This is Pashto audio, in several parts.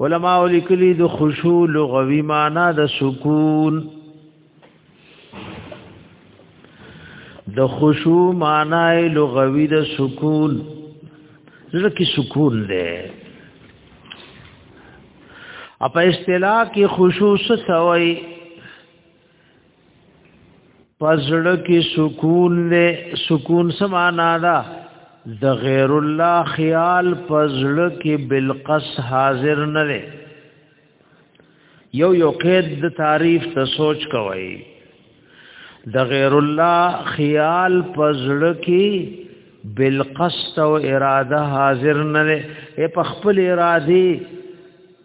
علماء لیکلي د خشوع لغوي معنی د سکون د خشوع معنی لغوي د سکون زړه کې سکون دی اپا اصطلاح کې خشوع څه وایي پزړه کې سکون له سکون سمانا دا د غیر الله خیال پزړه کې بالقص حاضر نه لې یو یو قید د تعریف ته سوچ کوي د غیر الله خیال پزړه کې بالقص او اراده حاضر نه لې په خپل اراده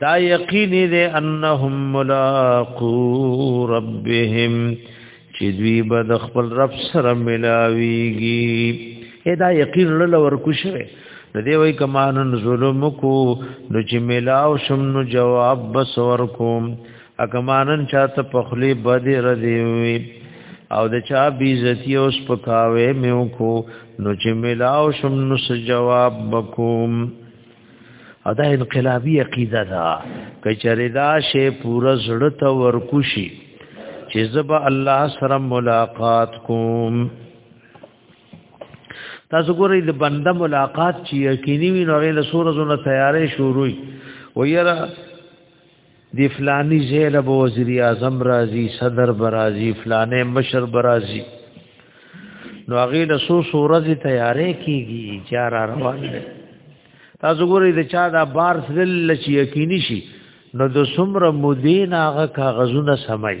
دا یقین دی انهم ملاقو ربهم چې دوی به د خپل رب سره ملاويږي دا یقین لړ ورکو شوی د دې وای کمان ظلم کو نو چې ملاو شم نو جواب بس ورکوم اکمانن چاته پخلی بدی رضی وی او د چا بیزتی اوس پکاوه میو کو نو چې ملاو شم نو جواب بکوم او دا انقلابی عقیده ده کچره دا شی پورا زړه ته ورکوشي چې زب الله سره ملاقات کوم تاسو ګورئ د بنده ملاقات چې یقیني وي نو له سورزونه تیارې شروع وي ويره دی فلانی زیل به وزیر اعظم راضی صدر برازی فلانه مشر برازی نو هغه د سو سورز تیارې کیږي چار روان دي تاسو ګورئ د چا دا بار سل چې یقیني شي نو د سمره مدین هغه کاغذونه سمای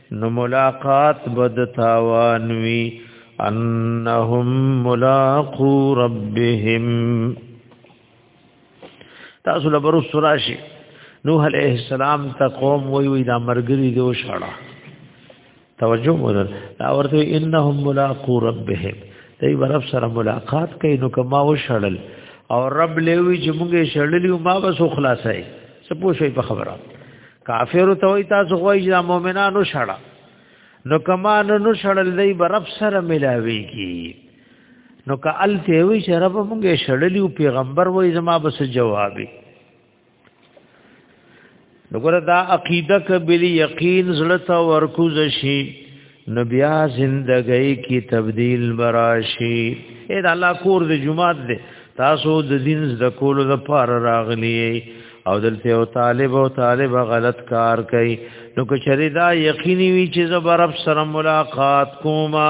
نو ملاقات بد تاوان وی انهم ملاقو ربهم تاسو لبر سراشی نوح علیہ السلام ته قوم وی وی دا مرګری دی وشړه توجه مور دا ورته انهم ملاقو ربهم دای ورب سره ملاقات کوي نو کما وشړل او رب لوی چې موږ شړلی ما بس خلاصای سپوږی په خبره کافر ته وای تاسو خو یې مؤمنانو شړه نو کمان نو شړل دی برب سره ملاوي کی نو که ال ته وی شرف مونږه شړلی او پیغمبر وای زما بس جوابي نو ګره دا عقیده کبلی یقین زړه ته ورکوز شي نو بیا زندګۍ کی تبديل براشي اې دا الله کور د جمعات دی تاسو د دین د کولو د پار راغلی او دلته او طالب او طالب غلط کار کوي نو که چری دا یقیني وي چې زبر رب سره ملاقات کومه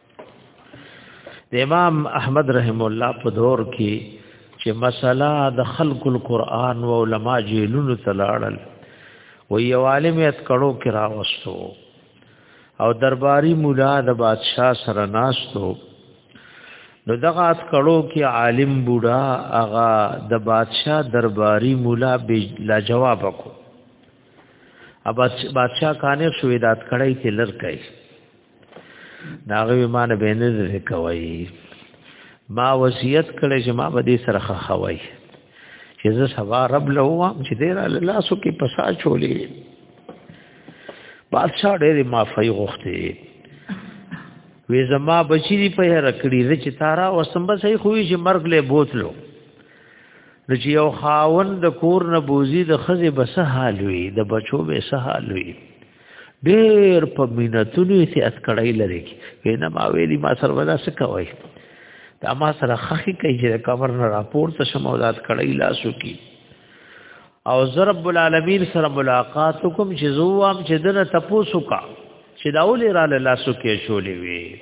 د امام احمد رحم الله په دور کې چې مسله د خلق القرآن او علما جیلونو تلاړل و یو عالم ات کړو کې راوستو او درباری مولا د بادشاه سره ناستو نو دغه ات کړو کې عالم بوډا اغا د بادشاه درباری مولا به لا جواب کو ابا بادشاه کانه شوې دات کړی کې لر کوي ناغه ایمان به نه ذکر کوي ما وصیت کړی چې ما به دې سره خوي چې زه سبا رب له وام چې دې را لاسو کې پسا چولې بادشاہ ډېر معافي غوښتي وې زما بچی دی په هر کړی زه چې تارا وسمبه صحیح خوې چې مرګ له بوتلو نو چې یو خاون د کور نه بوزي د خزه بس حال وي د بچو به سه حال وي ډېر په مينتونو یې سي اسکړای لري کې نه ما ویلي ما سره ودا څه کوي دا ما سره خخي کوي چې کور نه راپور ته شمولات کړی لاسو کې او زرب العالمین سره ملاقات کوم چې زوام چې دنه تپوسو کا چې داول را لاسو کې شولې وي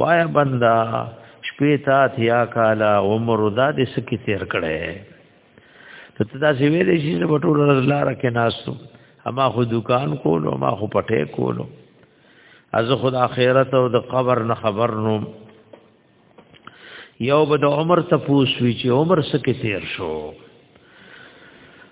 وایا بندا شپې تا تیا کالا عمر دا دې سکی تیر کړي ته دا چې ویلې چې په ټول لار کې ناسو اما خو دکان کولو ما خو پټه کولو از خود اخرت او د قبر نه خبر نو یو به د عمر ته پوسوي چې عمر سکه تیر شو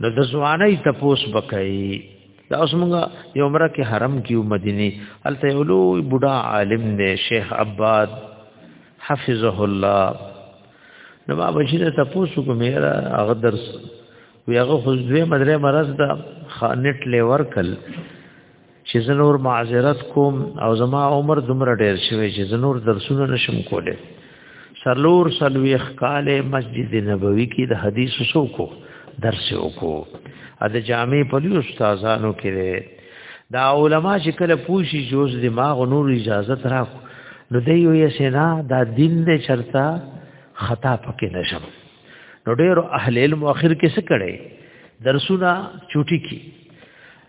نو د ځواني تپوس بکای دا اوس موږ یو عمره کې حرم کې مدینه الته یو لوی بوډا عالم دی شیخ عباد حفظه الله نو ما بچینه تپوس کوم یاره هغه درس وی هغه خو دوی مدرې مرز دا خانټ لې ورکل چې زنور معذرت کوم او زما عمر دومره ډیر شوی چې زنور درسونه نشم کوله سلور سلويخ کال مسجد نبوي کې د حدیث سوکو درس وکړو ا د جامع په لوی استادانو کې دا علما چې کله پوښي جوز دماغ نور اجازه ترا نو دی یو یې سینا دا دین دې چرتا خطا پکې نشم نو ډېر اهل علم اخر کې څه کړي درسونه چوټي کی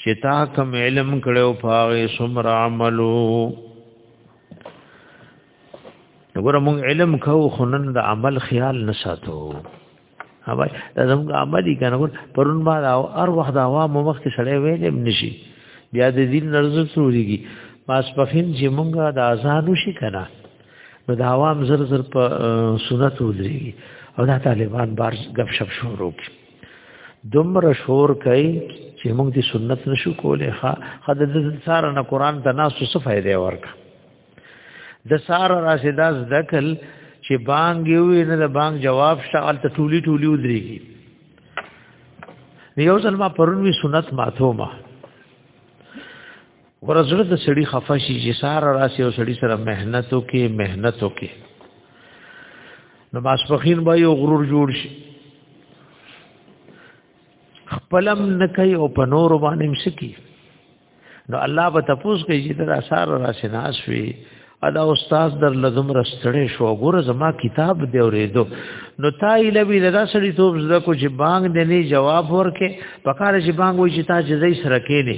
چې تا کوم علم کړو پاغه سمر عملو وګوره مونږ علم کو خنن د عمل خیال نشاتو هاوی دا زموږ عملي کنه ګور پرون ما دا هر وخت دا عوام مخ کې سړی ویلم نشي بیا د دین نرز سوريږي ماسپخین چې مونږ د اذان وشي کنه نو دا عوام زر زر په سنت ودرېږي او دا طالبان بار غب شپ شروع کوي دومره شور کوي چې موږ دې سنت نشو کولای ښا خد د ساره نه قران ته ناسو څه فائدې ورکا د ساره راشدا ذکل چې بانګ یو نه د بانګ جواب شغل ته ټولي ټولي ودرېږي یو ځل ما پرونوي سنت ماتو ما ورزړه د سړي خفه شي چې سار راسي او سړي سره مهنتو کې مهنتو کې نو ماسپخین به یو غرور جوړ شي خپلم نه کوي او په نور باندې مسکی نو الله به تاسو کوي چې تر اثر راسي ناس وي ادا استاد در لزم رستړې شو ګوره زما کتاب دی اورېدو نو تا ایلوی لدا سړی توپ زده کو چې بانګ دې نه جواب ورکې پکاره چې بانګ وای چې تا جزای سره کې نه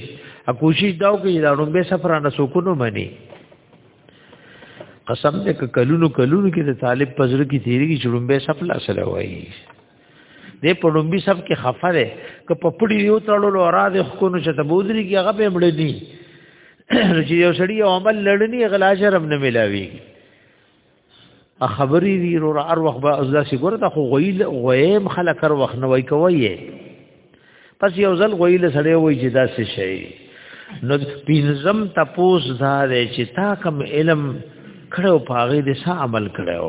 ا کوشش داو کې دا رومبه سفر نه سکونو منی قسم دې ک کلونو کلونو کې د طالب پزړه کې تیری کې چړمبه سفلا سره وای دې په لومبي سب کې خفه ده که په پړی یو تړلو را دې خو نو چې تبودري کې هغه به مړ دي چې یو سړی عمل لړنی غلا شرم نه ملاوي ا خبرې دی رو ار وخت به ازدا سی ګره ته خو غویل غویم خلک هر وخت نوای کوي پس یو ځل غویل سړی وای چې دا څه شي نو پینزم تپوس دا دی چې تا کم علم کړو پاغې دې سا عمل کړو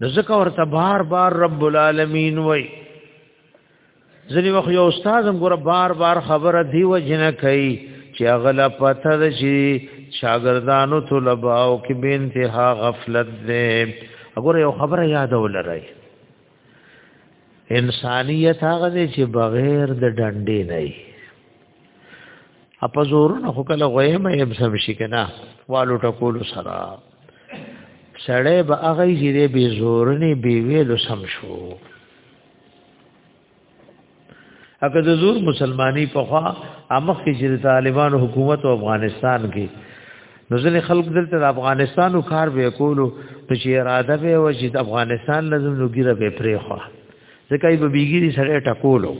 نو ځکه ورته بار بار رب العالمین وای ځنی وخت یو استاد هم ګوره بار بار خبره دی وجنه کوي چې اغلا پته ده چې شاګردانو طلباو کې به انتها غفلت ده وګوره یو خبره یاد ولرئ انسانیت هغه دی چې بغیر د ډنډې نه وي اپا زورونه خو کله غوې مې هم سم شي کنه والو ټکول سره سړې به هغه یې به زورنې به ویلو سم شو اګه د زور مسلمانۍ په خوا امخ کې چې طالبان حکومت او افغانستان کې نو ځلې خلک دلته د افغانستان او کار به کولو نو چې اراده به و چې د افغانستان لازم نو ګیره به پرې خو ځکه یې به بیګری سره ټکولو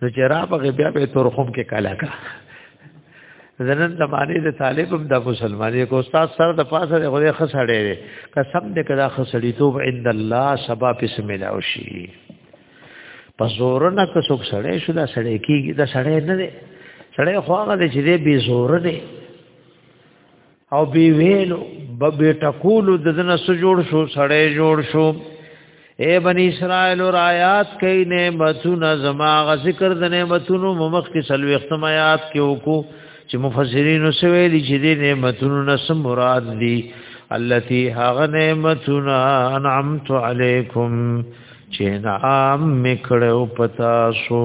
نو چې را په بیا په تورخم کې کالا کا زنن زمانه د طالبم د مسلمانې کو استاد سره د پاسه د غوې خسړې وي قسم دې کدا خسړې توب عند الله سبا پس ملاو شي پزور نه که څوک سړې شو دا سړې کیږي دا سړې نه دي سړې خو هغه دې چې دې بي زور نه او بی ویلو بی ټکولو د دنه سو جوړ شو سړی جوړ شو اے بنی اسرائیل اور آیات کئی نعمتون زما غ ذکر د نعمتونو ممخ کی سلوی ختم آیات کې وکړو چې مفسرین وسویلی چې دې نعمتونو نس مراد دی التي هغ نعمتنا انعمت علیکم چې نعام میکړو پتا شو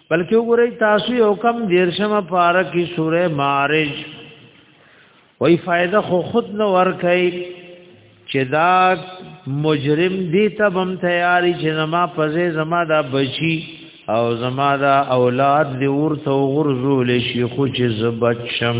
بلکې وګورئ تاسو یو کم دیرشمه پارا کې سوره معارج وای فائدہ خو خود نه ور کوي چې دا مجرم دی ته بم تیاری چې زما پزې زما دا بچي او زما دا اولاد دی ورته غرزول شي خو چې زبچم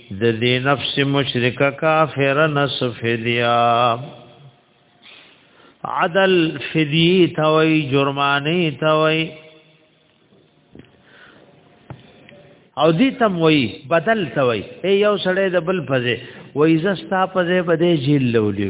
د دې نفس مشرکه کافر نس فدیا عدل فدی توي جرمانه توي او دې تم وای بدل توي اے یو سړی د بل فزه وای زستا فزه بده جیل لولې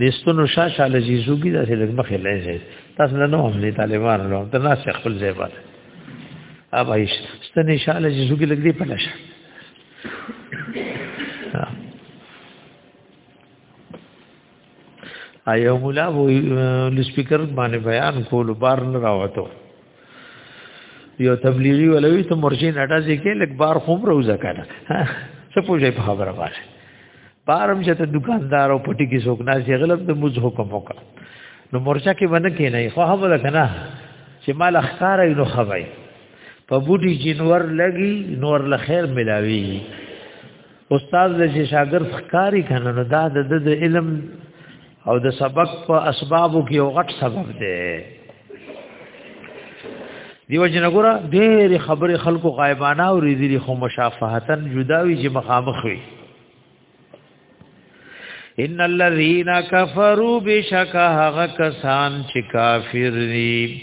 دستونو شا شا لذیذو کی دا سه لګ مخه لایزه تاسو نه نو هم دي طالبان له ته ناس خپل ځای باندې اب ایش ستنه شا لذیذو کی لګ دی پلاشه ایو مولا وو لسپیکر باندې بیان کول بار نه راوته یو تبلیغي ولوي ته مرجي نټه ځکه لک بار خوم روزه کنه څه پوجي په خبره باندې بارم چې ته دکاندار او پټي کې څوک نه شي غلط د موز حکم وکا نو مرچا کې باندې کې نه خو هغه کنه چې مال اخکار نو خوي په بوټي جنور لګي نور له خیر ملاوي استاد له شاګرد ښکاری کنه نو دا د علم او د سبق په اسبابو کې یو غټ سبب دی دیو جن ګره ډېر خبرې خلکو غایبانه او ریذلی خو مشافهتن جداوی چې مخامخ وي ان الذين كفروا بشکه هغه کسان چې کافر دي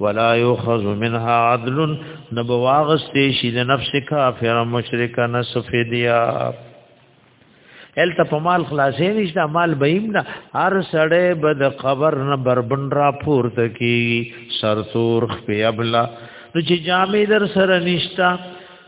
ولا يؤخذ منها عدل نبواغستی شي د نفس کافر مشرک نس فدیا ال ته په مال خلاصې نشته مال بهیم نه هر سړی به د قبر نه بربن را پورته کی سرتور خپل ابلا نو چې جامې در سره نشتا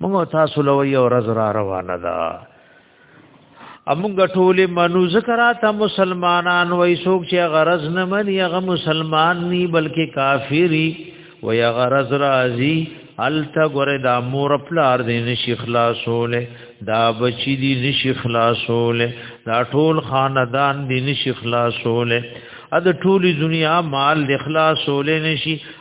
موږ تاسو له یو ورځ را روانه ده امونګه ټوله منو ذکرات مسلمانان وای سوک چې غرض نه مني هغه مسلمان ني بلکې کافری وای غرض راضي الته ګره د امور پلار دې نشي خلاصوله دا بچی دې نشي خلاصوله دا ټول خاندان دې نشي خلاصوله ا د ټولي دنیا مال اخلاص ولې نشي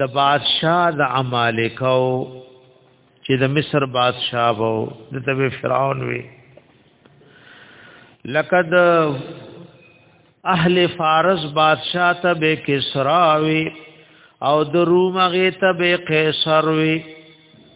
د بادشاہ د عمالکو چې د مصر بادشاہ وو د تب فرعون وی لقد اهل فارس بادشاہ ته به کسرا وی او د روم غیته به قیصر وی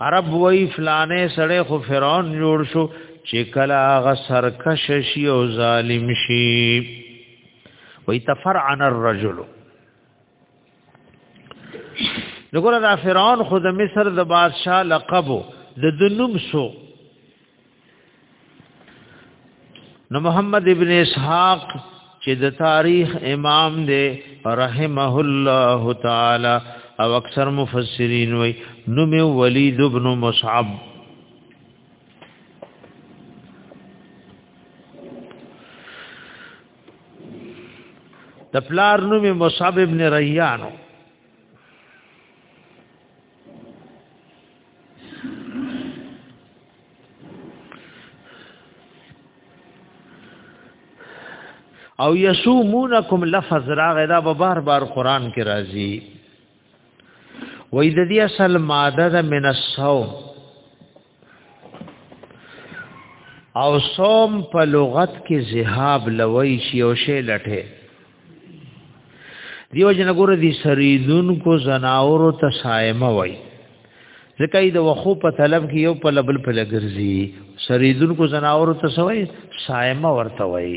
عرب وای فلانه سړی خو فرعون جوړ شو چې کله هغه سرکش شي او ظالم شي وای تفرعن الرجل نګور دا فرعون خو د مصر د بادشاه لقب د دنوم سو نو محمد ابن اسحاق چې د تاریخ امام دی رحمه الله تعالی او اکثر مفسرین وی نو می ولید ابن مصعب د پلار نو می مصعب ابن ریان او یسومونکم لفظ راغی دا به بار بار قران کې راځي وې د دې اصل ماده د من الصوم او صوم په لغت کې ذهاب لوي شي او شی لټه دیو جن ګور دي سریدون کو زناور ته صائم وای ځکه د وخو په طلب کې یو په لبل په لګرځي سریدون کو زناور ته سوای صائم ورته وای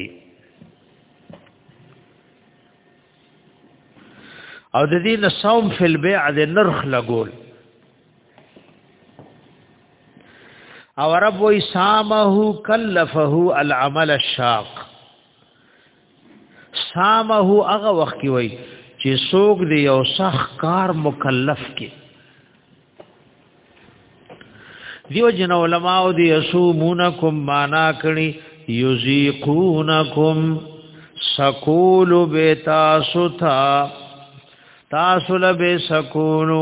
او د دې نصوم فل بیع د نرخ لګول او رب وی سامه کلفه العمل الشاق سامه هغه وخت کی وی چې سوق دی یو سخ کار مکلف کی دیو جن علماء دی یسومونکم معنا کړي یذیقونکم سکول بیتاسو تھا تاسو لبه سکولو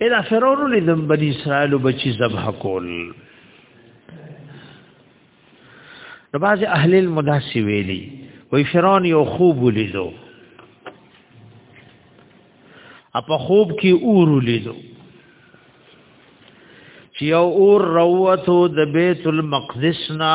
ادا فرعون لیدم بنی اسرائیل بچی ذبح کول نو باز اهل المداسی ویلی وی فرعون یو خوب ولیدو اپا خوب کی اور ولیدو چې یو اور روته د بیت المقدس نه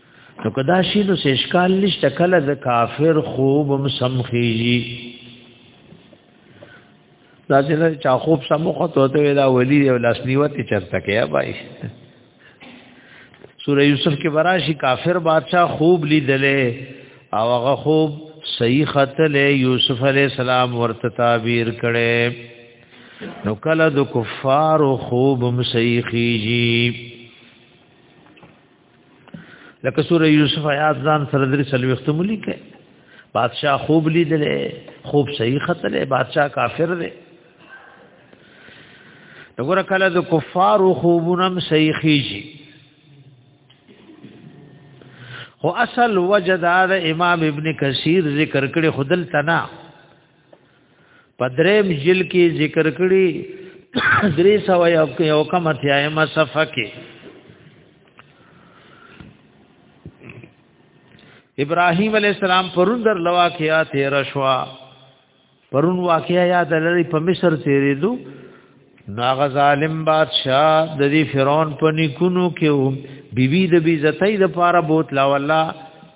نو کدا شي نو سشکال نشته کله د کافر خوب هم سم خيږي دا چې چا خوب سم خطو ته دا ولي او لاس نیوت چرته کیا بای سوره یوسف کې براشي کافر بادشاہ خوب لیدلې او هغه خوب صحیح خطلې یوسف علی السلام ورته تعبیر کړي نو کله د کفار خوب هم صحیح خيږي لکه سوره یوسف آیات ځان سره درې سلوخت ملي کې بادشاہ خوب لیدلې خوب صحیح خطلې بادشاہ کافر دی وګوره کله د کفارو خوبونم صحیح خيږي خو اصل وجدار امام ابن کثیر ذکر کړي خدل تنا پدریم جل کې ذکر کړي درې سو یو کې او کوم اتیایمه صفه کې ابراهیم علی السلام پرون در لوا کې یا تیر شوا پرون واقعیا یاد لري په مصر تیرې دو ناغ ظالم بادشاہ د دې فرعون په نکونو کې بیبي د بی عزتۍ د پاره بوتلا والله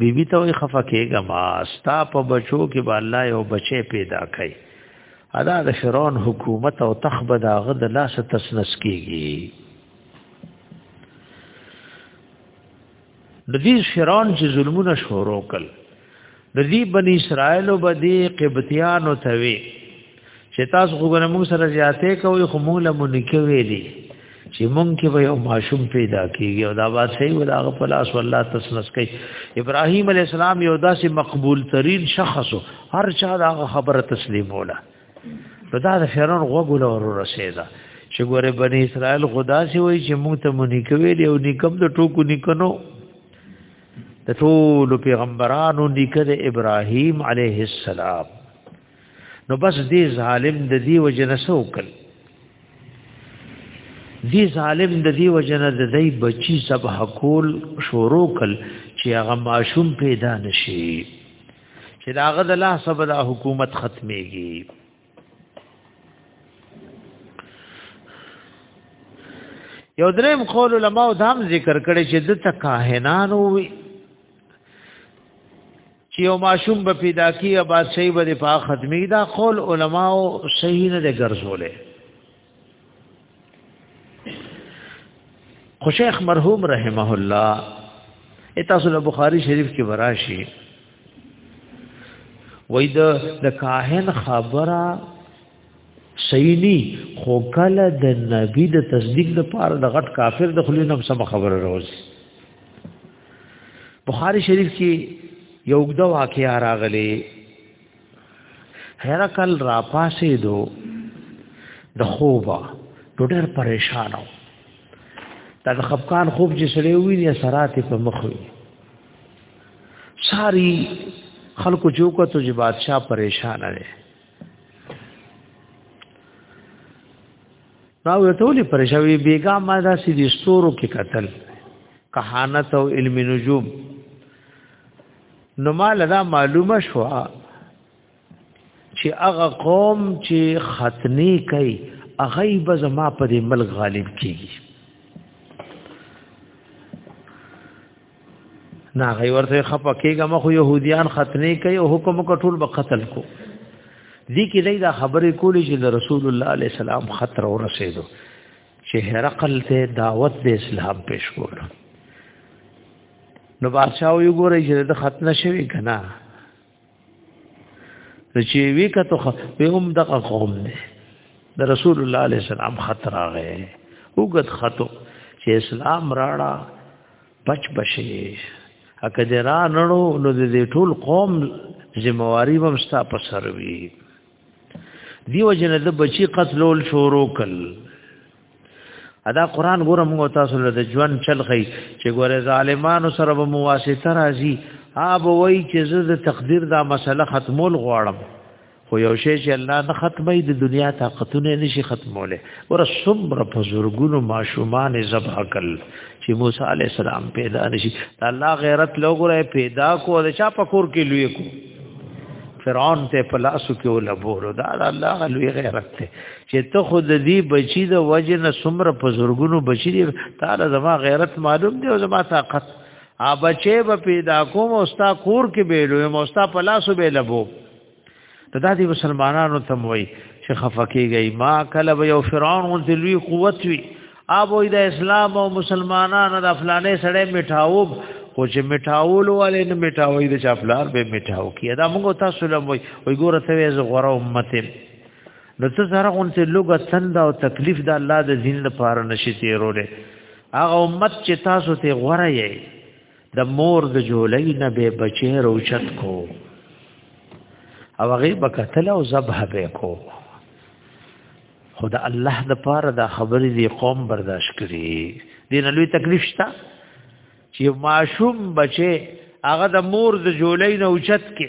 بی بی ته خفه کېږه ما ستا په بچو کې به الله یو بچی پیدا کړي ادا د فرعون حکومت او تخت به دا غد الله ست تسنس کېږي د دې فرعون چې ظلمونه شروع کړ د دې بنی اسرائیل او بدی قبطیانو ته وی چې تاسو خو ګره موږ سره زیاتې کوي خو موږ له مونږ کې ویلي چې موږ کې به یو ماشوم پیدا کیږي او دا بات صحیح ولا هغه په لاس والله تسنس کوي ابراهیم علی السلام یو داسې مقبول ترین شخص هر چا دا خبره تسلیم ولا نو دا د فرعون غوګل ور رسیدا چې ګوره بنی اسرائیل خدا سي وای چې موږ ته مونږ کې ویلي او نکم د ټوکو نکنو د ټول پیغمبرانو نیکه د ابراهیم علیه السلام نو بس دی ظالم د دی وجنه سوکل دی ظالم د دی وجنه د دی بچی سب حقول شورو کل چې هغه ماشوم پیدا نشي چې داغه د لا سبا حکومت ختميږي یو دریم قول علماء دام ذکر کړي چې د تکاهنان وي چې یو ماشوم به پیدا کیه بادشاہي به په ختمي دا قول علماء صحیح نه دي ګرځولې خو شیخ مرحوم رحمه الله اتاسو له بخاری شریف کې وراشي وای د د کاهن خبره سینی خو کله د نبی د تصدیق د پاره د غټ کافر د خلی نفس خبره روز بخاری شریف کې یو وګړه واقعا راغلی هرکل را پاسې دو د خوبه نو ډېر پریشان و دا د خفقان خوب چې سړی ویني سرات په مخ وي ساری خلکو چوکا ته چې بادشاہ پریشان دی دا وې ټولې پریشان وي بیګا ما دا سې دي ستورو کې قتل کهانت او علم نجوم نو مال دا معلومه شو چې هغه قوم چې ختنی کوي هغه به زما په دې ملک غالب کیږي نا غي ورته خپه کېګه مخ يهوديان ختنی کوي او حکم کټول به قتل کو دي کې دای دا خبرې کولې چې رسول الله عليه السلام خطر ورسېدو چې هرقل ته دعوت د اسلام پیش کړو نو بادشاہ وی ګورې چې د ختم شوی کنه چې وی کته به هم دغه قوم دی د رسول الله علیه السلام خطر راغی وګت خطو چې اسلام راړه پچ بشي اکه دې را نړو نو دې ټول قوم ذمہواری هم ستا په سر وی دیو جن د بچی قتلول شروع کړ ادا قران ګوره موږ تاسو له ژوند چل خي چې ګوره ظالمانو سره به مواسطه راځي اب وای چې زه د تقدیر دا مسله ختمول غواړم خو یو شی چې الله نه ختمې د دنیا طاقتونه نشي ختموله ور صبر په زورګونو ماشومان ذبح کل چې موسی علی السلام پیدا نشي الله غیرت لوګره پیدا کو د چا پکور کې لوی کو فرعون ته پلاسو کې ولبورو دا الله لوی غیرت ته چې ته خود دې بچی د وجه نه سمره په زورګونو بچی دی تعالی زما غیرت معلوم دی او زما طاقت ا بچې به پیدا کوم او ستا کور کې به لوي او ستا په لاسو به لبو دا دې مسلمانانو ته وای چې خفقېږي ما کله به یو فرعون غون لوی قوت وي اب وې د اسلام او مسلمانانو د فلانې سړې میټاو خو چې میټاول والے نه میټاوي د چافلار به میټاو کیدا موږ تاسو لموي وي ګوره ته یې زغره امته نو څه سره غون ته لوګه سند او تکلیف د الله د دین لپاره نشي تیروله هغه امت چې تاسو ته غوړه یې د مور د جولې نه به بچی روچت کو او هغه بکتل او ذبح به کو خدا الله د پاره دا خبرې دی قوم برداشت کړي دین لوی تکلیف شته چې معشوم بچي هغه د مور د جولې نه اوچت کې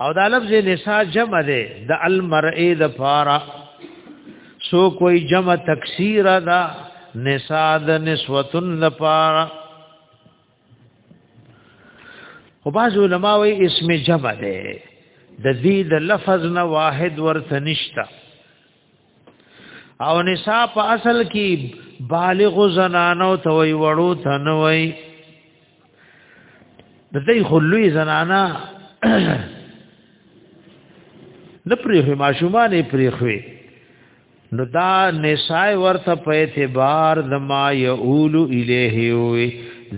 او دا لفظ نساء جمع ده د المرئه د فارا سو کوئی جمع تکثیر دا نساء د نسوتن د فارا او باز علماء وی اسم جمع ده د دې د لفظ نه واحد ورته نشتا او نساء په اصل کې بالغ زنانو ته وي وړو ته نه وي د دې خلوی زنانا نه پرې ماشومان پرې خوي نو دا نساء ورته په اعتبار د ما یقول الیه وي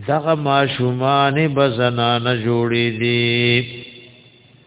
دغه ماشومان بزنانه جوړې دي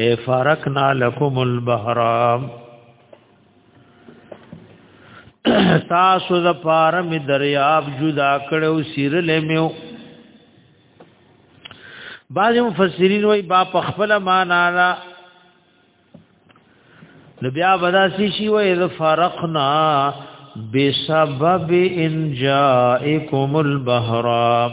اے فارقنا لکم البحر تاسو د پاره می دریاب جدا کړو سیرلې میو بعض مفسرین وای با په خپل معنا را نو بیا بداسي شي وای اذ فرقنا بسبب انجائکم البحرام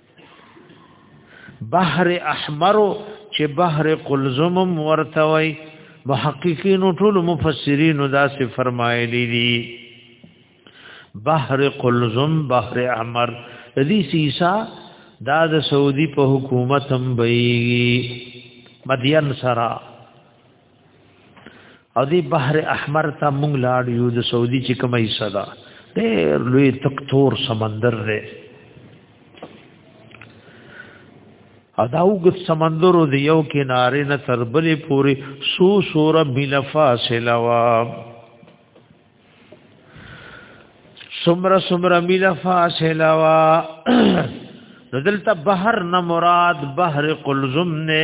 بحر احمر چې بحر قلزم ورته وای محققین ټول مفسرین دا څه فرمایلی دي بحر قلزم بحر احمر دې سیسا دا د سعودي په حکومت هم بېږي مدین سرا او دی بحر احمر ته مونږ لاړ یو د سعودي چې کومه حصہ ده ډېر لوی تک تور سمندر دی اداوګ سمندر او یو کنارې نه تر بلې پوري سو سور بل فاصله وا سمره سمره بل فاصله وا دلته بحر نه مراد بحر قلزم نه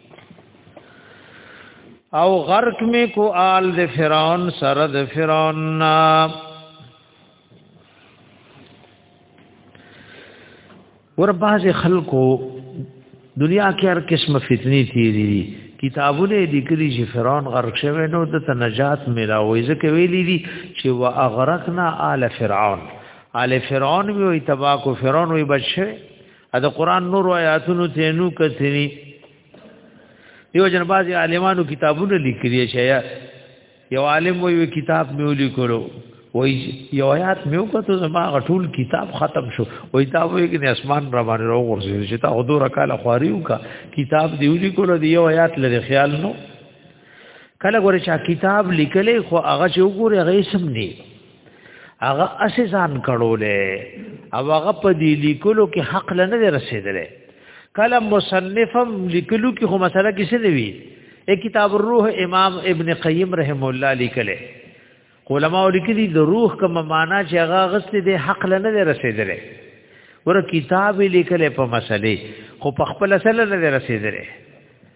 او غرق می کو آل د فرعون سره د فرعون نا ور باز خلکو دنیا کې هر قسم فتنی تیری دي کتابونه لیکلي چې فرعون غرق شوی نو د نجات ملاوي ځکه ویلي دي چې واغرقنا آل فرعون آل فرعون وی تباکو فرعون وی بچ شوی ا د قران نور آیاتونو ته نو کتلی دیو جن باز عالمانو کتابونه لیکلی شي یو عالم وی کتاب مې ولیکلو وای یو آیات مې وکړو زما غټول کتاب ختم شو وای دا وی کې اسمان را باندې راو ورسې چې تا حضور کاله خواریو کا کتاب دی ولیکلو دی یو آیات لري خیال نو کله ګوره چې کتاب لیکلې خو هغه چې وګوره هغه سم نه هغه اسی ځان کړولې او هغه په دې لیکلو کې حق لنه رسیدلې کله مصنفم لیکلو کې خو مسله کې څه دی اے کتاب الروح امام ابن قیم رحم الله لیکلې علماء لیکلي د روح کوم معنا چې هغه غست دي حق لنه رسیدلې ور کتاب لیکلې په مسلې خو په خپل سره نه رسیدلې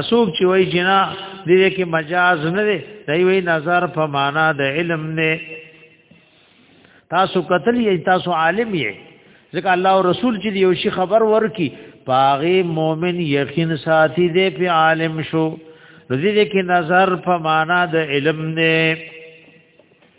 اسوک چې وای جنا دې کې مجاز نه دی دی وی نظر په معنا د علم نه تاسو قتل یې تاسو عالم یې ځکه الله او رسول چې یو شي خبر ورکی پاغي مؤمن یقین ساتي دې په عالم شو دې کې نظر په معنا د علم نه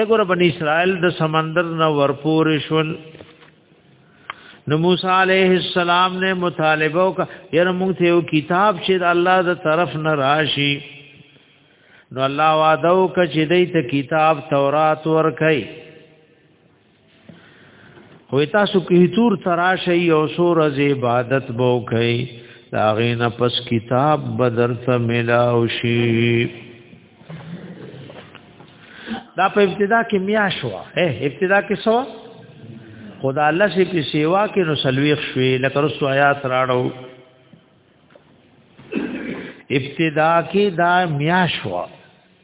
اګور بنی اسرائیل د سمندر نه ورپور شول نو موسی علیہ السلام نے مطالبه وکړه یره موږ ته یو کتاب چې د الله د طرف نه راشي نو الله وعده وکړه چې دې ته کتاب تورات ورکړي وې تاسو کې تور تراشي او سور از عبادت بو کوي دا غین پس کتاب بدر ته ملاو شي دا په ابتدا کې میا شو اے ابتدا کې سو خدا الله سي په سیوا کې نو سلويخ شوي لکه رسو آیات راړو ابتدا کې دا میا شو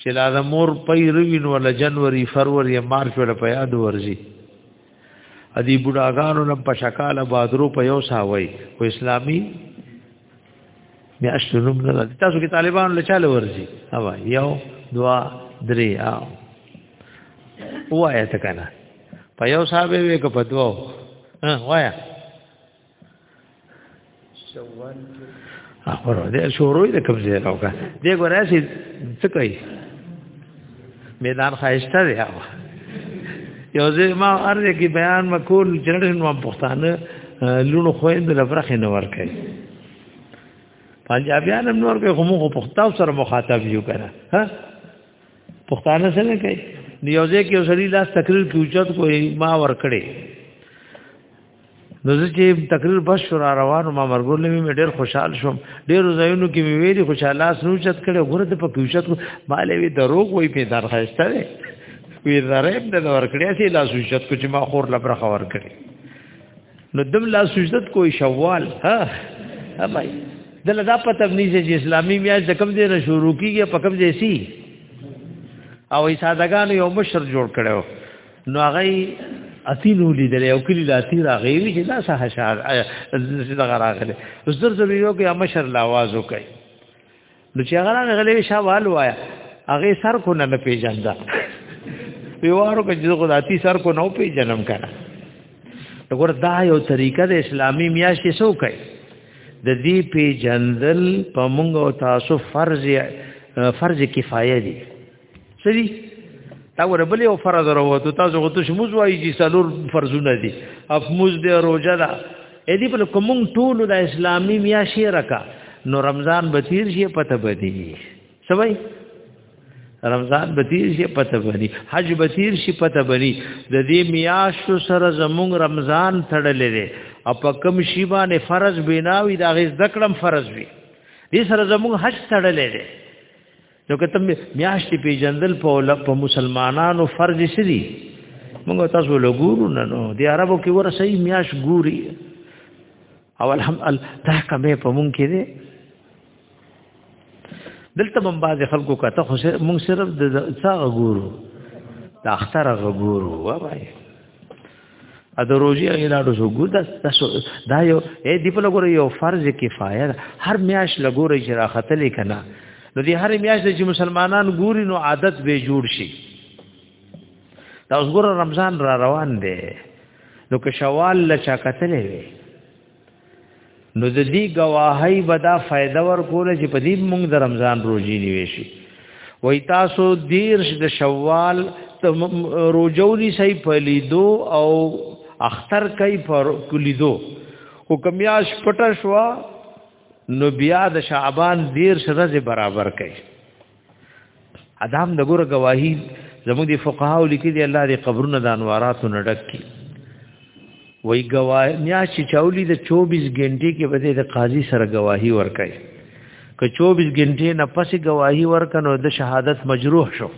چې لا د مور پي روین ولا جنوري فروری مارچ ولا په یاد ورځي ادي بډاګانو لم په شکاله بادرو په یو ساوي او اسلامي بیا اشتنوم نه تاسو کې طالبان له چاله ورځي هوا یو دوا درې او وایا ته کنه په یو صاحب وې کو په دوه وایا اخبر دې شروع دې کوم ځای راوګه دې ګورې چې څه کوي میدان خایشته دی هغه یو ځای ما ارزه کې بیان مکول جنرال نو پښتانه لونو خويند لفرخه نه ور کوي پنجابیان هم نور کوي خو موږ پښتاو سره مخاطب یو کنه ها پښتانه سره کوي نیوځه کې وسړي لاس تقریر کې اوچت کوي ما ور کړی نو زه چې تقریر بس شو را روانو ما مرګور لمی مې ډېر خوشحال شوم ډېر ځایونو کې مې ویلي خوشاله لاس نو چت کړي غره ته په کوشت مالې وی دروغ وای په درخواست دی وی زرېب د ور کړی چې لاس وشت کو چې ما خور لپاره خبر کړي نو دم لاس وشت کوی شوال ها امای دله دا په تبنی چې اسلامي میاش د کم دې نه شروع کیږي په کم دې سي او ایسادګان یو مشر جوړ کړو نو هغه اتینو لیدل یو کلی لا تی راغی چې دا سه حشار دغه راغله زر زر یو کې مشر لا आवाज وکي نو چې هغه راغله شوال وایا هغه سر کو نه پیژنده پیوارو کې چې خدا تی سر کو نه پیژنم کنه وګور دا یو طریقه د اسلامي میاشتې سو کوي د دې پیژندل په موږ او تاسو فرض فرض کفایه دي سری دا ور بل یو فرض وروته تاسو غوته شموز وایي چې سلور فرضونه دي افموز دی روزه ده اې دې په کوم ټول د اسلامي میا شي رکا نو رمضان به تیر شي پته بدی سوي رمضان به تیر شي پته بدی حج به تیر شي پته بدی د دې میاشتو سره زموږ رمضان تړلې ده او په کوم شی باندې فرض بناوي دا غي ذکرم فرض وي دې سره زموږ حج تړلې ده نو کته میاشتې پیجندل په لګ په مسلمانانو فرض شدي موږ تاسو لګورو نه نو دی عربو کې ور صحیح میاش ګوري او الحمد الله کمه په مونږ کې دي دلته من بعض خلکو کته خو مونږ صرف د څا غورو د اختر غورو وای ا د روزي اعلان وسو ګوت تاسو دا یو اې دی په لګور یو فرض کفایه هر میاش لګور چې را ختلې کنا نو دی هر میاش چې مسلمانان ګوري نو عادت به جوړ شي دا اوس ګور رمضان را روان دی نو که شوال لچا کتلې وي نو د دې گواهی به دا فائدہ ورکول چې په دې موږ د رمضان روزي نیوي شي وای تاسو دیرش د شوال روجونی سي پلیدو او اختر کوي پر کلیدو او کمیاش پټه شو نو بیا د شعبان دیرش ورځې برابر کوي ادم د ګور گواهی زموږ دی فقهاو لیکي دی الله دی قبرونه د انواراتو نډک کی وای گواهی میا چې چاولی د 24 غنټې کې بده د قاضي سره گواهی ورکای که 24 غنټې نه پسې گواهی ورکنو د شهادت مجروح شو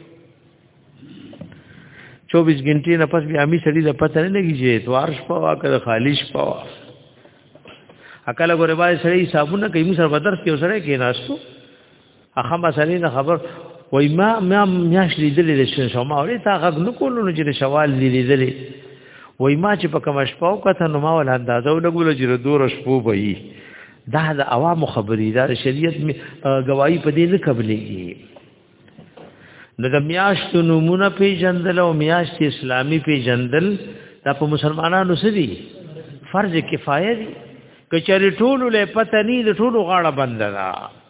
24 غنټې نه پس بیا می سړي د پته نه لګی چې اتوار شپه وا کړه خالی شپه وا اکل غره بای سړي صابونه کوي مو سره بدر کې سره کې ناشتو هغه مسلې نه خبر وای ما ما میاش لیدلې د شین شما اورې تا غږ نه کولو نو چې شوال لیدلې وای ما چې په کوم شپو کته نو ما ول اندازو لګول چې دور شپو به یي دا د عوامو خبرې دا شریعت می گواہی په دې نه قبلېږي نو د میاشت نمونه پیجندل او میاشت اسلامی پیجندل دا په مسلمانانو سری فرض کفایه دي کچری ټول له پته نه ټول غاړه بند ده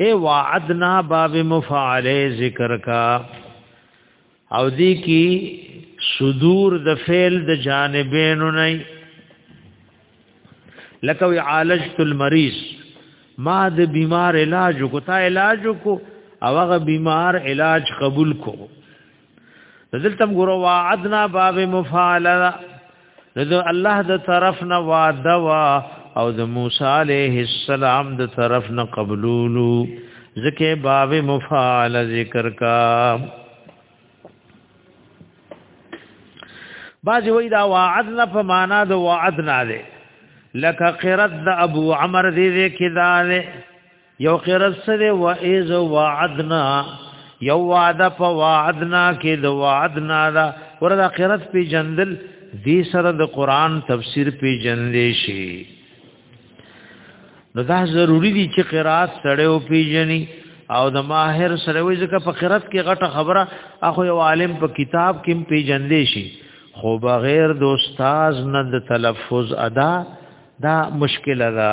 اے وعدنا باب مفعله ذکر کا او دی کی صدور د فعل د جانبین نه لکه وی عالجت المریض ما د بیمار علاج کو تا علاج کو او هغه بیمار علاج قبول کو دلتم ګورو وعدنا باب مفاعله د الله د طرف نه وعده وا او د موسی عليه السلام د طرف نه قبولولو ځکه باب مفعل ذکر کا باج وې دا وعدنا په معنا د وعدنا ده لکه قرت د ابو عمر دې کې دا ده یو قرات سره و ایز وعدنا یو وعده په وعدنا کې د وعدنا دا وردا قرات په جندل دې سره د قران تفسیر په جندې شي نو دا ضروری دي چې قرات سره او پیجنې او د ماهر سره وي ځکه په قرات کې غټه خبره اخو یو عالم په کتاب کې پیجندې شي خو بغیر د استاد نه د تلفظ ادا دا مشکل ده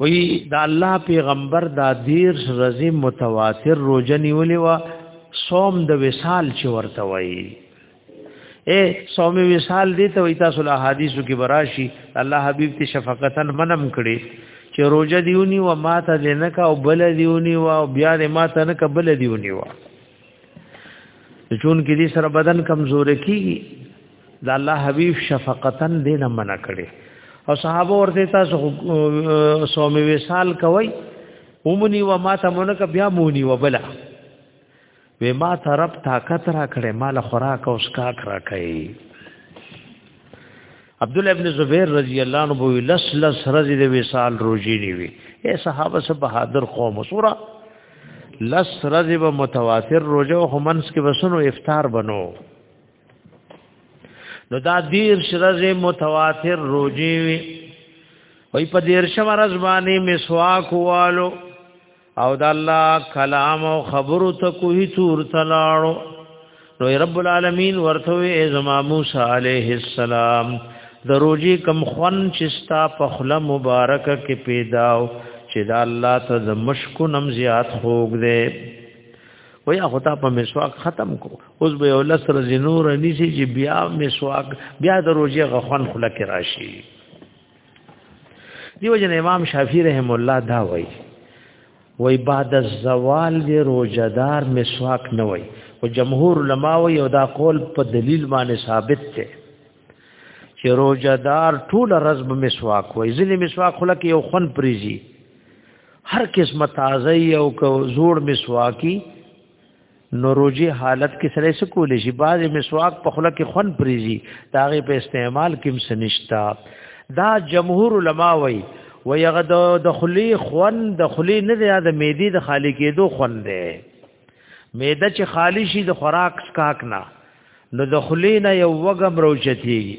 وی دا الله پیغمبر دا دیر رضی متواتر روزه نیولې وا صوم د وصال چې ورته وایي اے صوم وصال دې ته وی تاسو له حدیثو کې براشي الله حبیب ته شفقتن منم کړي چې روزه دیونی و ماته دې نه کا او بل دیونی و بیا دې ماته نه کا بل دیونی و چون کې دې سره بدن کمزور کیږي دا الله حبیب شفقتن دې نه منع کړي او صحابه ورته تاسو سومي وسال کوي اومني و ما ته مونږه بیا مونی و بلا و ما ته رب طاقت را کړې مال خوراک او اسکاک را کړې عبد الله ابن زبیر رضی الله عنه وی لس لس رضی د وصال روزی نیوی اے صحابه سب بہادر قوم سورا لس رضی به متواتر روزه او منس کې وسنو افطار بنو نو دا دیر شرزه متواتر روزی وی وی په دیر شمرز باندې مسواک والو او د الله کلام او خبرو ته کوه تور تلاړو نو رب العالمین ورته ای زما موسی علیه السلام د روزي کم خون چې ستا په خله مبارکه کې پیداو چې دا الله ته د مشکو نم زیات خوګ دی وای هغه ته په مسواک ختم کو اوس به یو لس رزي نور نيسي چې بیا مسواک بیا د روزي غخون خله کې راشي دیو جن امام شافعی رحم الله دا وای وای بعد الزوال دی روزدار مسواک نه وای او جمهور علما وای او دا قول په دلیل باندې ثابت دی چې روزدار ټول رزب مسواک وای ځینې مسواک خلک یو خن پریزي هر قسمه تازه او کو زوړ مسواکی نو روجي حالت کې سره څه کولې شي بعضې مسواک په خوله کې خون پریزي دا غي په استعمال کې سنشتا دا جمهور علما وای و یغه د خلی خون د خلی نه دی د میدی د خالی کېدو خون دی میده چې خالی شي د خوراک سکاک نه نو د خلی نه یو وګم روچتیږي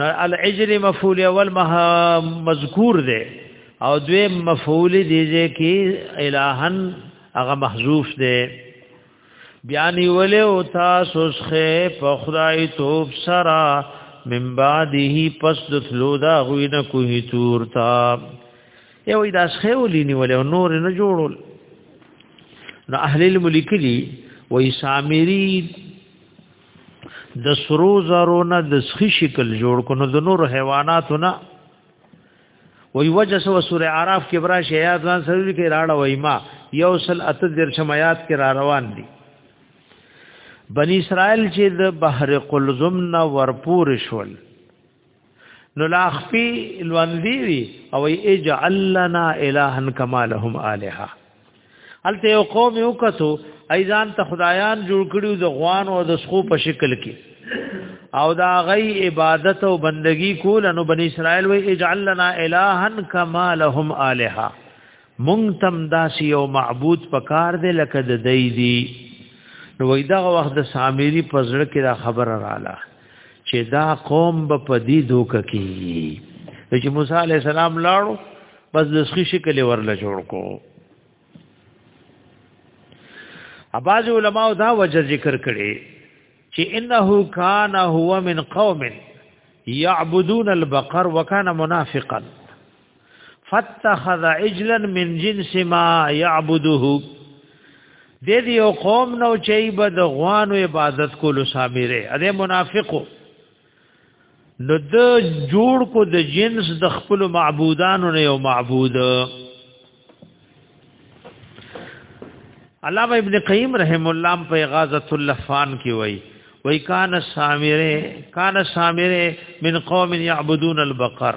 نو العجر مفعول اول مذکور دی او دوی مفعول دی چې کې الہن هغه محذوف دی بیا نیولې او تاسو څخه په خدای توپ سرا من بعده پس د تلو دا غوی نه کوی تور تا یو دا څخه ولې نیولې نور نه جوړول نو اهل الملک لی وې سامری د سرو زرو نه د سخی شکل جوړ کو نو د نور حیواناتو نه وی وجه سو سوره عراف کې برا شیات ځان سره کې راړه وای ما یو سل ات در شمایات کې را روان دي بنی اسرائیل چې د بحر قلزم نه ورپور شول نو لاخفي لوندي وي او اجعل لنا الها كما لهم الها الته یو قوم یو کتو ایزان ته خدایان جوړ کړیو د غوان او د سخو په شکل کې او دا غي عبادت او بندگی کول نو بنی اسرائیل وی اجعل لنا الها كما لهم الها مونږ تم داسې یو معبود پکار دی لکه د دی دی نو وای دا وخت د سامری په زړه کې دا خبره رااله چې دا قوم به په دې دوک کې چې موسی علی السلام لاړو بس د سخی شکل ورله جوړ کو اباز علماء دا وجه ذکر کړي چې انه کان هو من قوم يعبدون البقر وكان منافقا فتخذ عجلا من جنس ما يعبده د دې یو قوم نو چې به د غوانو عبادت کولو سامره اده منافقو نو د جوړ کو د جنس د خپل معبودانو نه یو معبود علامه ابن قیم رحم الله په غازه اللفان کې وای وای کان سامره کان سامره من قوم يعبدون البقر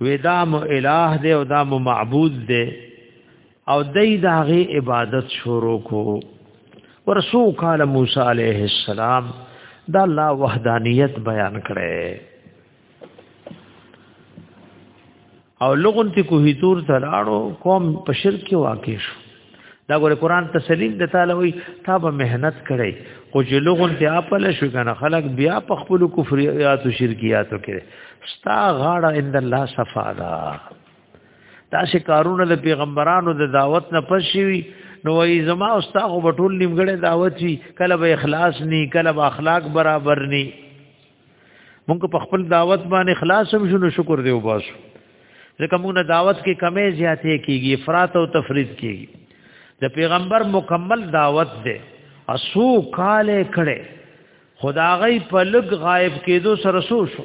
ودا مو الہ دی او دا مو معبود دی او دای داغه عبادت شروع کو ورسو قال موسی علیہ السلام دا الله وحدانیت بیان کړي او لغون تی کوهی تور تلاړو قوم په شرک کې واقع شو دا ګوره قران تسلیم د تعالی وي تا به مهنت کړي خو چې لغون ته خپل شو کنه خلک بیا په خپل کفریات او شرکیاتو کې ستا غاړه اند الله صفا دا دا چې کارونه د پیغمبرانو د دعوت نه پښوي نو وای زما او ستا خو ټول نیمګړې دعوت وي کله به اخلاص ني کله به اخلاق برابر ني مونږ په خپل دعوت باندې اخلاص هم شنو شکر دی وباسو ځکه مونږ نه دعوت کې کمې زیاتې کیږي افراط او تفرید کیږي د پیغمبر مکمل دعوت دی اسو کاله کړي خداغی په لګ غایب کېدو سره سو شو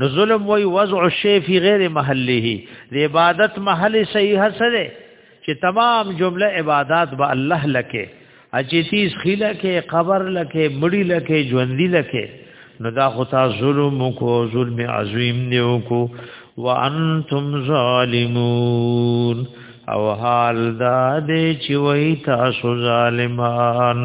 نو ظلم وای وضع الشی فی غیر محله د عبادت محل صحیح سره چې تمام جمله عبادت به الله لکه اچیتیز خیله کې قبر لکه مړی لکه ژوندۍ لکه نو دا خطا ظلم کو ظلم عظیم دیو کو وانتم ظالمون او حال دا دې چې وای تاسو ظالمان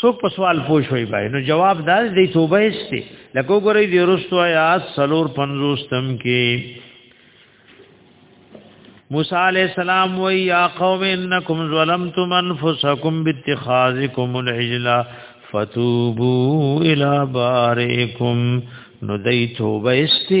څوک په سوال پوه شوي بای نو جواب دا دی توبه استه لکه ګورې دی رستو یا سلور 50 تم کې موسی علیہ السلام و یا قوم انکم ظلمتم انفسکم باتخاذکم العجل فتوبوا الی بارئکم نو دی توبه استه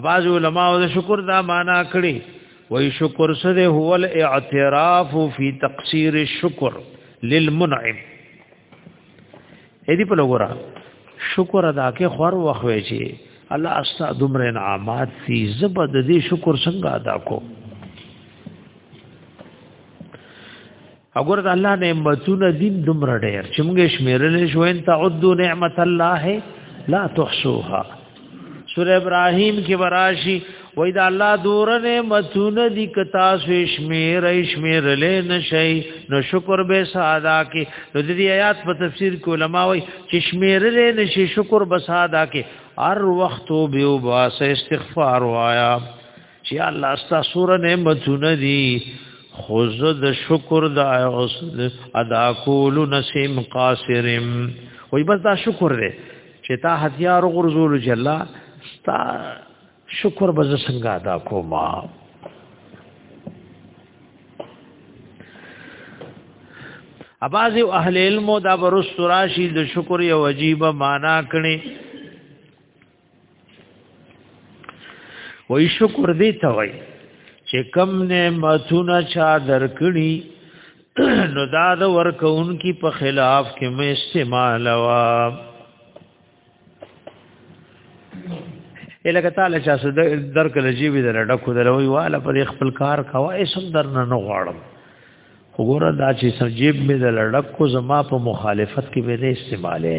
اباز علماء د شکر دا معنا کړي وای شکر سره هو الاعتراف فی تقصیر الشکر للمنعم هدي په لګورا شکر ادا کې خور وخوي شي الله استا دمر انعامات سی زبد دې شکر څنګه ادا کو اگر د الله نعمتونه دین دومره ډېر چې موږ شمیرل شو ان تعدو نعمت الله لا تحصوها سورہ ابراهیم کې وراشي وای دا الله دور نعمتونه دي ک تاسو شمیر شمیرل نشي نو شکر به ساده کې د دې آیات په تفسیر کې علما وای چې شمیرل نشي شکر به ساده کې هر وخت به واسه استغفار وایا چې الله استا سور نعمتونه دي خو زه د شکر د ادا کول نسیم قاصرم وای بس دا شکر دی چې تا هتیار غرزول جلا ستا شکر به څنګه ادا کوم اباظ اهل علم دا برس راشي د شکر یو عجیب معنا کړي وای شکر دې ته وای چې کم نعمتونه چا درکړي نو دا د ورکون کی په خلاف کې مې استعمال وا الګ تعالی چا سره درکل جی وی در ډکو دروي والا په خپل کار کوا اسم درنه نه غواړم وګوره دا چې سجیب مې د لړک کو زما په مخالفت کې به نه استعماله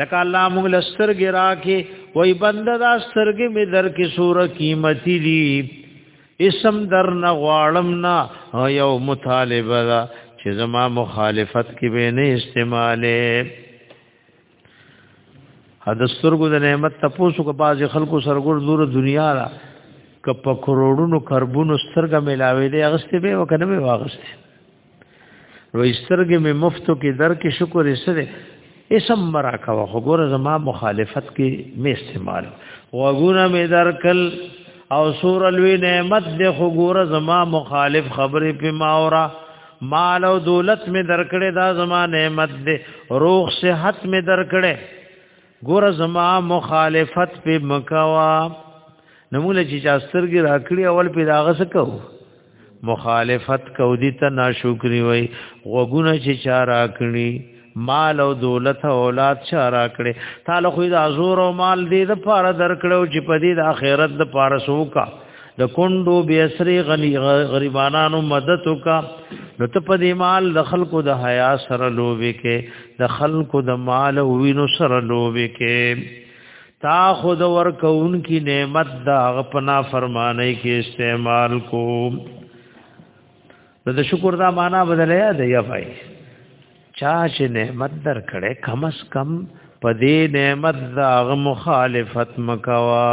لکه الله موږ لسترګې راکې وای بنده دا سترګې مې در کې سوره قیمتي دي اسم در نه غواړم نه یو مطالبه ده چې زما مخالفت کې به نه استعماله حد سترګو د نعمت تاسو کو باز خلکو سرګور دور دنیا را ک په کروڑونو کربونو سترګه ملاوي دي اغسته به وکنه به واغسته وې سترګې مې مفتو کې در کې شکر یې سره اسم مرا کا وګوره زما مخالفت کې مې استعمال وګوره مې درکل او سور الوی نعمت دې خو ګور زما مخالف خبرې په ماورا مال او دولت می درکړې دا زما نعمت دې روح صحت می درکړې ګور زما مخالفت په مکوا نمونه چې چاسترګي راکړي اول په داغه سکو مخالفت کو دي ته ناشکری وای غوګونه چې چا راکړي مال او دولت او اولاد چا راکړي تعالی خو دا زور او مال دې د پاره درکړو چې په دې د آخرت د پاره سوکا د کندو بیسری غنی غریبانانو مدد وکا نو ته په دې مال د خلکو د حیا سره لوبي کې د خلکو د مال او وینو سره لوبي کې تا خود ورکون کی نعمت دا غپنا فرمانه کې استعمال کو د شکر دا معنا بدلیا دی یا پای چا چې نعمت در کړه کم اس کم پدې نعمت دا غ مخالفت مکوا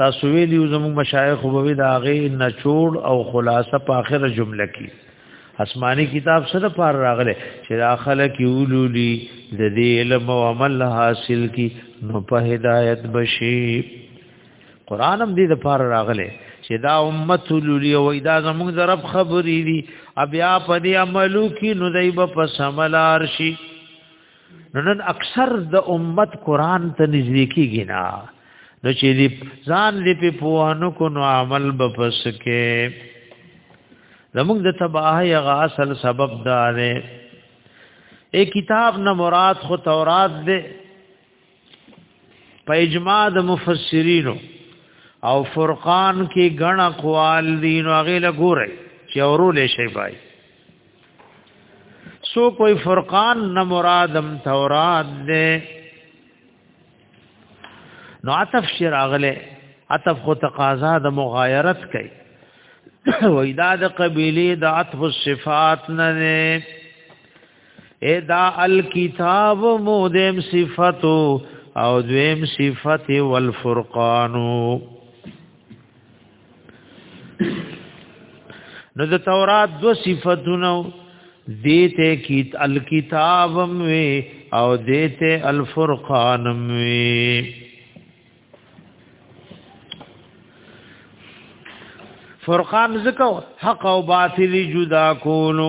تاسو ویلو زموږ مشایخ وبوي دا غي نچوړ او خلاصه په اخره جمله کې آسماني کتاب سره پار راغله چې داخله کې اولولي د دې علم او عمل حاصل کی نو په هدایت بشي قران هم دې د پار راغله چې دا امت لولي او دا زموږ د رب خبرې دي بیا په دې عملو کې نو دای په سملار شي نو نن اکثر د امت قران ته نږدې کیږي نه نو چې دې ځان دې په پوانو کو نو عمل به پس کې زموږ د تباہی غا اصل سبب دار اے کتاب نه مراد خو تورات دې په اجماع د مفسرینو او فرقان کې غن اقوال دي نو هغه له ګوري چې اورول شي پای سو کوئی فرقان نه مرادم تورات ده نو عطف شر اغله عطف خو تقاضا د مغایرت کوي وېدا د قبيله د عطف الصفات نه ادا الکتاب مو دیم صفاتو او دویم صفات والفرقانو نو د تورات دو صفاتونو دیته کیت الکتابم وی او دیته الفرقانم وی فرقان زکو حق او باطل جدا کولو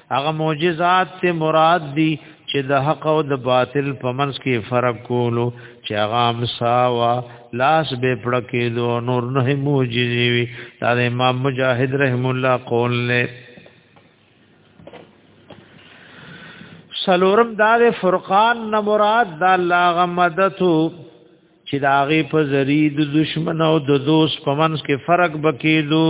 هغه معجزات ته مراد دي چې د حق او د باطل په منځ کې فرق کولو چې هغه امساوا لاس به پړکې دو نور نه معجزې وي دا د امام مجاهد رحم الله قول له سلورم دا د فرقان نه مراد دا الله غمدتو چې دا غي په ذری د دشمن او د دوست په منځ کې فرق بکېدو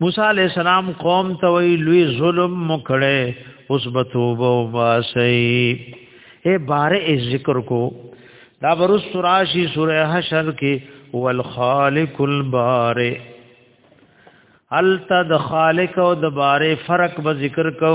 موسی علی السلام قوم ته وی لوی ظلم مکړه اوس به توبه وباسي اے بار ای ذکر کو دا برس راشی سوره حشر کې والخالق البارئ التا د خالق او د بارئ فرق به ذکر کو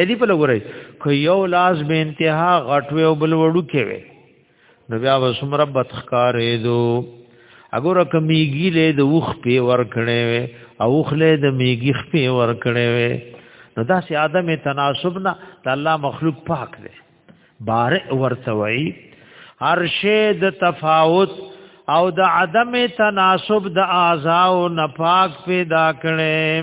هدي په لوري خو یو لاس به انتها غټوي او بل وړو کې وي نو بیا وسم رب تخکارې دو اګور کمیږي له د وخ په ور کړې او خله د میږي خپې ور کړې نو دا سي ادم تناسب نه د الله مخلوق پاک دی بارئ ورتوي ارشه د تفاوت او د عدم تناسب د اعضاء نه پاک پیدا کړي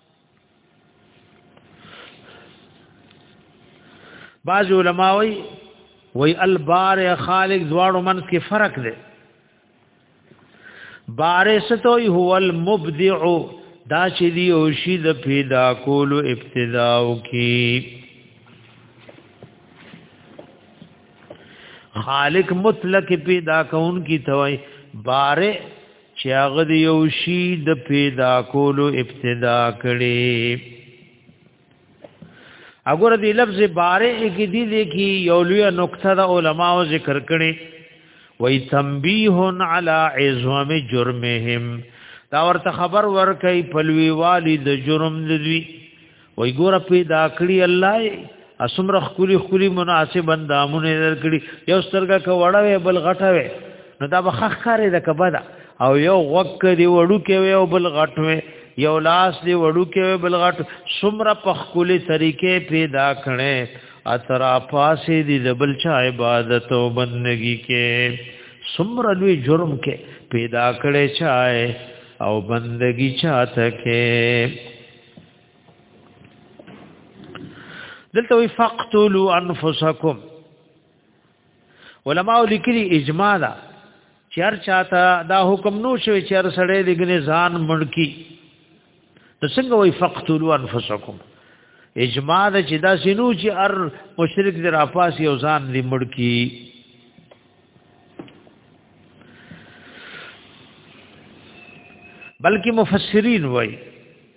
بعض علما وی وی البار خالق دواړو منځ کې فرق دی بارستوی هو المبدع دا چې دی او شی د پیدا کولو ابتدا او کی خالق مطلق پیدا کون کی توای بارئ چې هغه د یو شی د پیدا کولو ابتدا کړي اګور دی لفظ بارئ کې دی دی کې یو لوی نقطه د علماو ذکر کړي وای تنبیه علی عظم جرمهم دا ورته خبر ورکي پلوي والی د جرم دوی وای ګور پیدا کړی الله اسمر خولي خولي مناسب اندامونه درکړي یو سترګه ک وړوي بل غټوي نو دا بخخ کارې د کبدا او یو وک دی وړو کې وي او بل غټوي یو لاس دی وړو کې وي بل غټ سمره پخولي طریقې پیدا کړي اترا پاسې دی د بل چا عبادت او بندگی کې سمره لوی جرم کې پیدا کړي چای او بندگی چاته کې دلته وی فقتلوا انفسکم علماء لیکلي اجماع ده چې هر چاته دا حکم نو شوی چې هر سړی د ګنې ځان مړکی نو څنګه وی فقتلوا انفسکم اجماع ده چې دا سينو چې هر مشرک در افاس یو ځان دی مړکی بلکې مفسرین وایي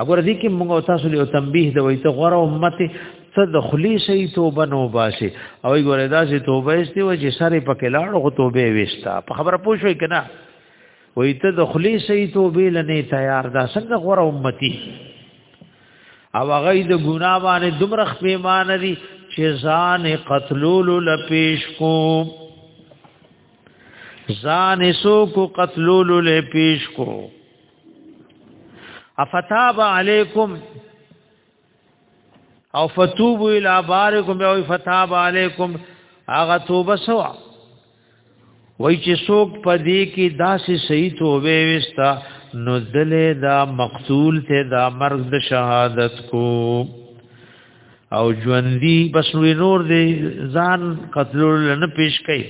اګور دې کې موږ تاسو له تنبیه د وایته غره امت ته د خلی شي توبه نو باسي او ګوره دا چې توبه استي و چې سره په کې لاړو خو توبه وستا په خبره پوښوي کنه وای ته د خلی شي توبه لنه تیار دا څنګه غره امتي او هغه د ګنا باندې دومره خپېمان دي چې ځان قتلول لپیش کو ځان سو کو قتلول لپیش کو افتاب علیکم او فتوبوا الى بارکم او فتاب علیکم هغه توبه سوا وای چې څوک پدې کې داسې صحیح توبه وستا نو دلې دا مقتول ته دا مرګ د شهادت کو او ژوندۍ بس نور دې ځان قتل لنه پیش کړي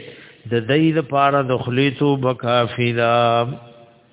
د دې لپاره د خلیتو بکافیلا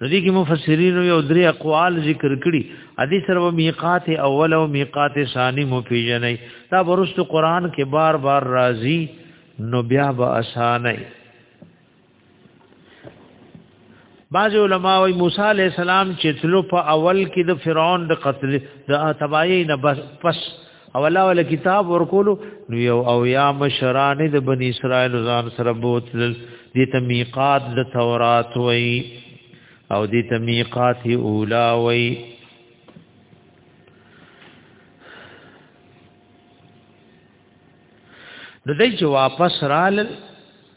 نو دي کې مفسرین یو درې اقوال ذکر کړي ادي سره میقات اول او میقات ثانی مو پیژنې دا ورست قران کې بار بار راضی نو بیا به اسانه بعض علما وی موسی علی السلام چې تلو په اول کې د فرعون د قتل د تباہی نه بس پس او الله ول کتاب ورکولو نو یو او یا مشران د بنی اسرائیل ځان سره بوتل د تمیقات د تورات وای او د تمیقات اولا وای د دې چې واپس رال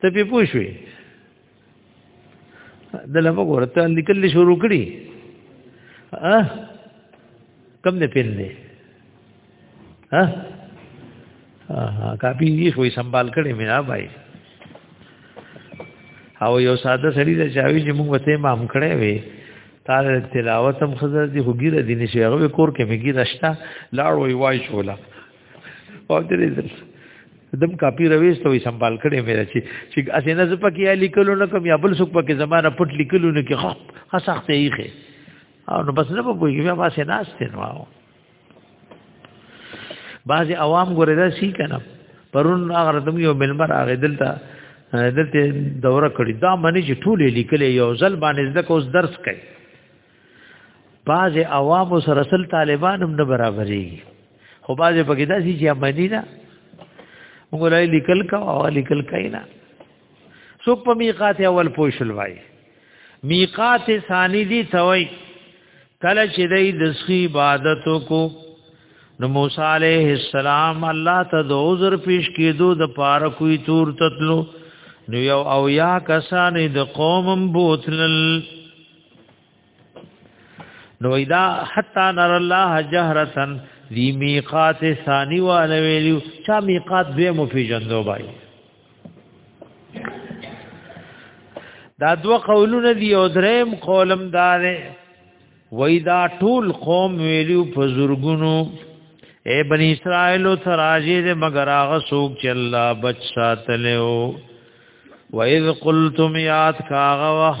ته په پوښوي د لمه ورته لیکل شروع کړي ا کم دې پین دې ها ها کاپی یې خو سنبال کړي مینا بھائی او یو ساده سړی د چاوي چې موږ وته مام کړي وي تعالی تلاوت هم خزر دي هوګیره دي نشي هغه کور کې میګی رښتا لاړ وای وای شولا او درې ځل دم کاپی رويست وي سنبال کړي مې چې چې اسنه ز پکې لیکلو نه کوم یا بل څوک پکې زمانہ پټ لیکلو نه کې خو خسخت یې ښه او نو بس نه پوي بیا ما سه ناس ته نو بعض عوام ګورې دا شي کنه پرون هغه تم یو ملمر هغه دلته دلته دوره کړی دا منی چې ټول لیکلې یو ځل باندې ځکه اوس درس کوي باز عوام سره سل طالبان هم نه برابرې خو باز په کې داسي چې امني نه موږ لای لیکل کا او لیکل کینا څوک په میقات اول پوښل وای میقات ثانی دی توي کله چې دای د سخی عبادت کو نو موسی علیہ السلام الله ته د عذر پیش کیدو د پار کوی تور تتلو نو یو او یا کسانې د قومم بوتلل نو اذا حتا نر الله جهرتن دی میقات ثانی والا ویلو چا میقات دوی مو پیجندو بای دا دو قولونه دی او دریم قولم دار وای دا ټول قوم ویلو په زورګونو اے بنی اسرائیل تراجی دے مگر آغا سوک چی اللہ بچ ساتلے ہو وَإِذْ قُلْتُمْ یاد کاغا وَخْ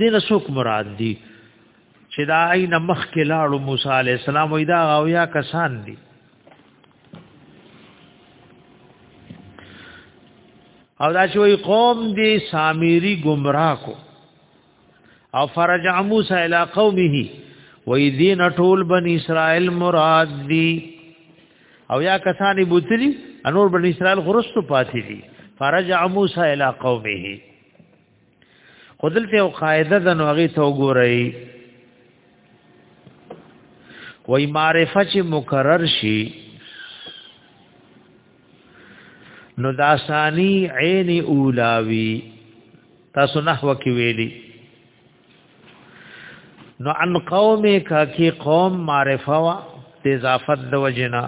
دینه څوک مراد دي چې دا عین مخ کې لاړو موسی علی السلام وې دا او یا کسان دي او دا چې وې قوم دي سامری گمراه کو او فرج موسی الی قومه وې دین ټول بن اسرائیل مراد دي او یا کسانی بوتلی انور بن اسرائیل غرستو پاتې دي فرجع موسی الی قومه خودلته او قاعده د نوغي تو ګورئ وای معرفه چې مکرر شي نو داسانی عین اولاوی تاسو نحو کې ویلي نو ان قوم کا کی قوم معرفه وا د اضافت د وجنا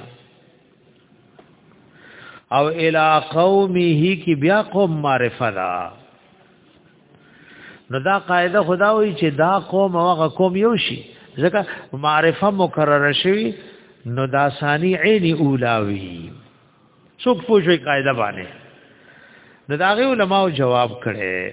او الی قومه کی بیا قوم معرفه دا نو دا قاعده خدا وی چې دا قوم هغه قوم یو شي ځکه معرفه مکرره شوی نو دا ثانی عین اولاوی څوک پوښوي قاعده باندې نو دا غي علماء جواب کړي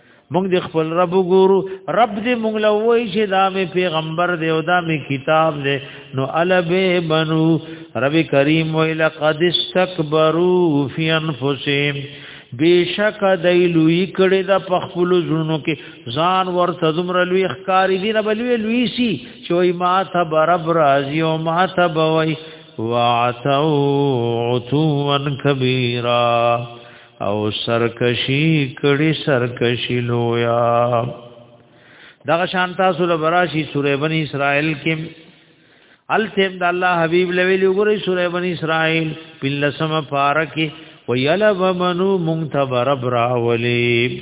مونږ د خپل رب ګورو رب دې مونږ له وای چې دا مې پیغمبر دی او دا مې کتاب دی نو البه بنو رب کریم وی لقد استكبروا فی انفسهم بیشک دای لوی کړي د پخپل زړونو کې ځان ورته زمر لوی ښکاری دی نه بلوي لوی سی چې وای ما ته برب راضی او ما ته بوي واعتوا عتوا کبیره او سرکشي کړي سرکشي لویا دغه شان تاسو له براشي سورې بني اسرائيل کې التم د الله حبيب لویل وګورئ سورې بني اسرائيل بلسم فارکه ويلب منو منتبر براولي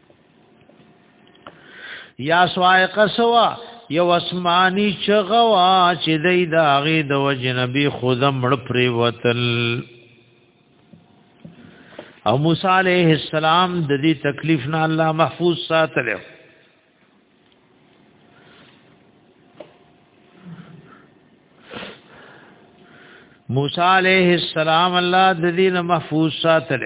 یا سوائقه سوا یو اسمانی چغوا چې دای دا غي د وجنبی خود مړ پری وتل او موسی علیہ السلام د دې تکلیف نه الله محفوظ ساتل موسی علیہ السلام الله د دې نه محفوظ ساتل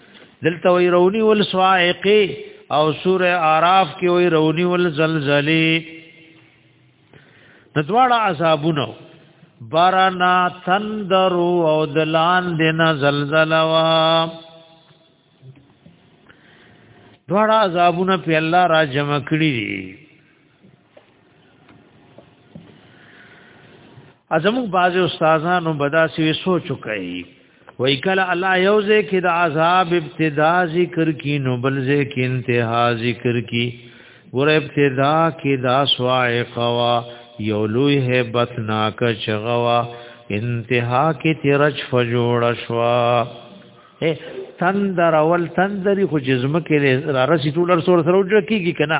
دلته وی رونی ول سوائقه او سوره اعراف کې وی رونی ول زلزلې د دواړه عذابونو بارنا تندر او دلان دنا زلزلہ وا دواړه عذابونه په الله را جمع کړی دي ازمو باز استادانو بداسي سوچ کوي وای کله الله یوزه کې د عذاب ابتدا ذکر کی نو بل ذکر کې انتها ذکر کی ور ابتدا کې دا سوائقوا یو لوی hebat ناک چغوا انتها کې ترج فجوړ شوا تندر اول تندري خو جسم کې را رسي ټول سره سره وجه کیږي کنه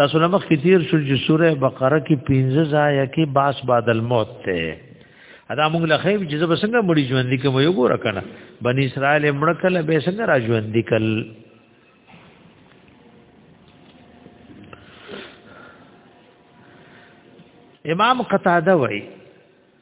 تاسو لمخ کې تیر شو چې سوره بقره کې 15 ځای کې باس بعد الموت ته ادا موږ له خیب چې زب څنګه مړي ژوند دي کوم یو ګور کنه بنی اسرائیل مړ کله به څنګه را ژوند دي کل امام قتاده وای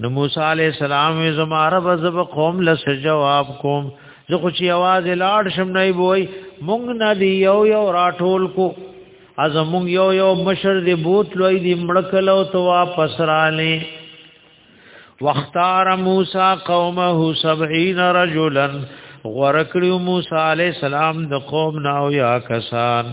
نو موسی علی السلام زما رب زب قوم لس جواب کوم زه خو چې आवाज لاړ شم نه وای مونږ نه دی یو یو راټول کو از مونږ یو یو مشر دی بوت لوی دی مړکلو تو واپس رااله واختار موسی قومه 70 رجلا غرکړو موسی علی السلام د قوم ناو یا کسان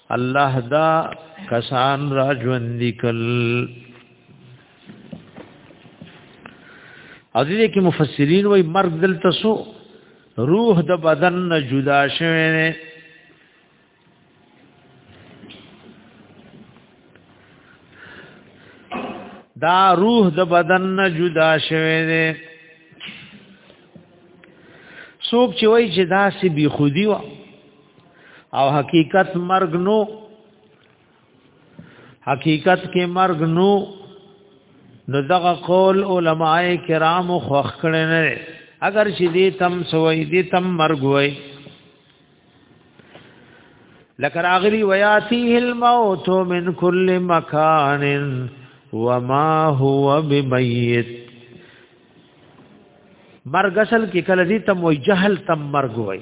الله دا کسان را ژوند کل او دې کې مفسرین وای مرګ دلته سو روح د بدن نه جدا شوه نه دا روح د بدن نه جدا شوه نه څوک چې وای چې دا سی بی خودی و او حقیقت مرګ نو حقیقت کې مرګ نو نو دغه قول علماء کرام خوخ کړي نه اگر چې دې تم سوې دې تم مرګ وای لکه راغلی ویاتیه الموت من کل مکان وما هو بمیت مرګ اصل کې کله دې تم وای جهل تم مرګ وای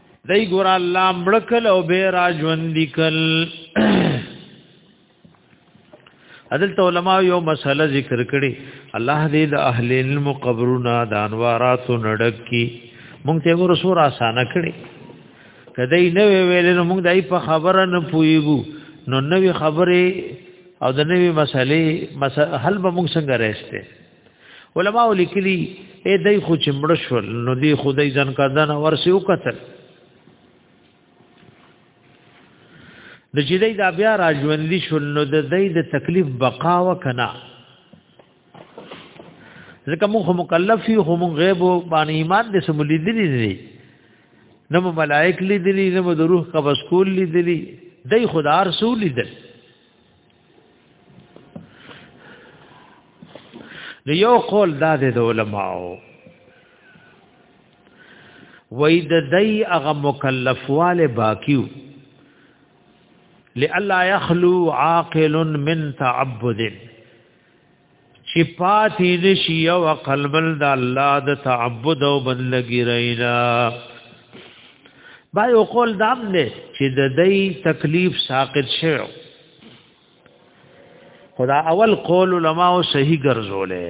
دای ګور الله مړکل او به را ژوند کل عدل علماء یو مسله ذکر کړي الله دې د اهل علم قبرنا د انوارات نډک کی مونږ ته ور سور اسانه کړي کدی نه ویل نو موږ دای په خبره نه پویګو نو نوې خبره او د نوې مسلې حل به موږ څنګه راځته علماء لیکلي اے دای خو چې مړ شول نو دی خدای ځن کردن ورسې وکتل د چې دای دا بیا راجوندي شول نو د دای د تکلیف بقا وکنا ځکه موږ مکلف یو هم غیب باندې ایمان دې سمولې دي نه نو ملائک لیدلی نو د روح قبض کول لیدلی دای خدار سو لیدل نو یو قول دا د علماو وای د دای هغه مکلفواله باقیو لالا یخلو عاقل من تعبد چې پاتې نشي او قلب د الله د تعبد او بندګی رینا بای او قول دام نه چې د دې تکلیف ساقط شوی خدا اول قول علماء صحیح ګرځولې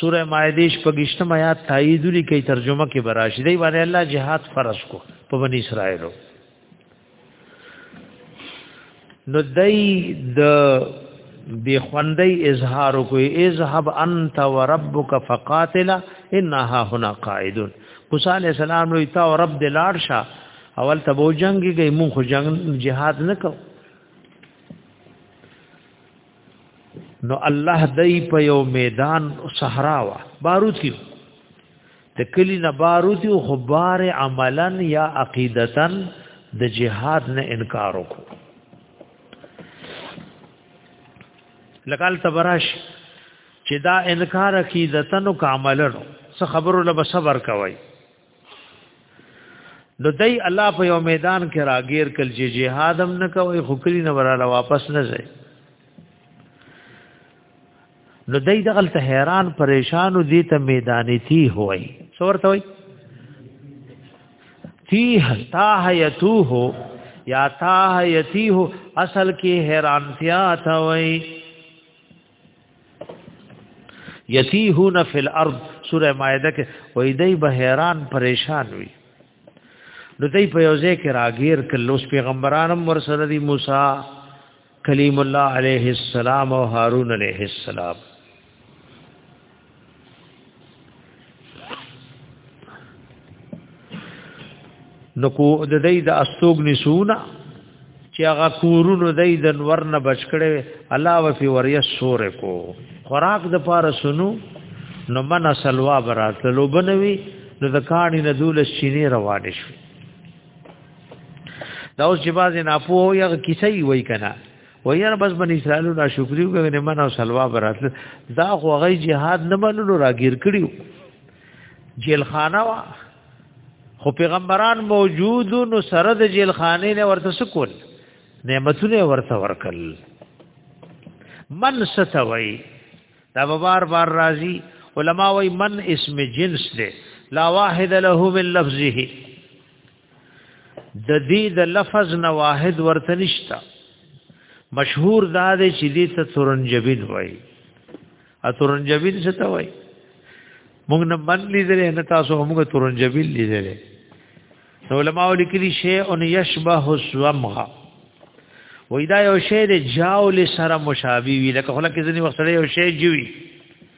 سوره مائده شپږشتم آیات تایید لیکي ترجمه کې براشي دی باندې الله جهاد فرض کو په بنی اسرائیلو نو دای د بی خوندی اظهار کوي اذهب انت وربک فقاتلا انها هنا قاعدون موسی علی السلام نو تا او رب د لاړ شه اول ته بو جنگي گئی مونږ خو جنگ جهاد نکو نو الله دای په یو میدان صحرا وا بارود کی د کلی نه بارود او خبر عملا یا عقیدتا د جهاد نه انکار وکړو لکال تبراش چې دا انکار عقیدتا نو کاملنو څه خبرو له صبر کوي نو دای الله په یو میدان کې راګیر کل چې جهاد هم نه کوي خو کلی نه وراله واپس نه ځي نو دای دغل ته حیران پریشان او دې ته میدانې تی هوای څورته وای تی تا حیتو هو یا تا حیتی هو اصل کې حیرانتیا تا وای یتیهون فی الارض سوره مائده کې وای دی به حیران پریشان وي نو دی په یوځه کې راګیر کلوس پیغمبرانم ورسره دی موسی کلیم الله علیه السلام او هارون علیه السلام نو کو د دې د استوګ نسونه چې هغه کورونو د دې د نور نه بچ کړي الله وفي وریا سور کو خوراک د پاره سنو نو من سلوا برات لوبنوي نو د کاڼي نه دول شینې روان شي دا اوس چې باز نه پوه یو کیسې وای کنه و یاره بس بن اسرائیل را شکریو کوي نه منو سلوا براتل دا خو غي جهاد نه منلو راګیر کړیو جیل خانه وا خو پیغمبران موجود نو سره د جیل خانه نه ورته سکول نعمتونه ورته ورکل من ستوي دا بار بار راضي علما وای من اسم جنس دی لا واحد له من لفظه د دې د لفظ نه واحد ورته نشتا مشهور دا دی چې دې ته تورنجبین وایي ا تورنجبین څه ته وایي موږ نه من لیدل نه تاسو موږ تورنجبین لیدل نو علماء لیکلي شی ان یشبه سومغه وای دا یو شی د جاول سره مشابه وی لکه خلک ځنی وسره یو شی جوی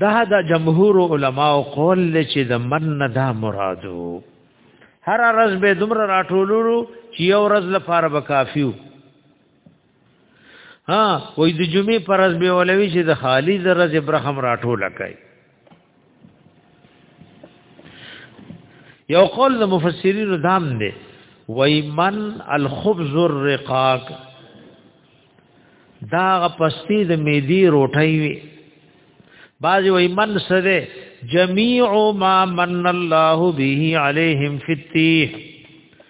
دا دا جمهور علما او قول چې د من دا مرادو هر ورځ به دومره راټولو چې یو ورځ لپاره به کافیو ها وې د جمعې پر ورځ به ولوي چې د خالی د ورځې برخم راټول کړي یو قول د مفسرین دام دی وای من الخبز الرقاق دا پستی د میدی روټی وی باز وای من سره جميع ما من الله به عليهم في التيه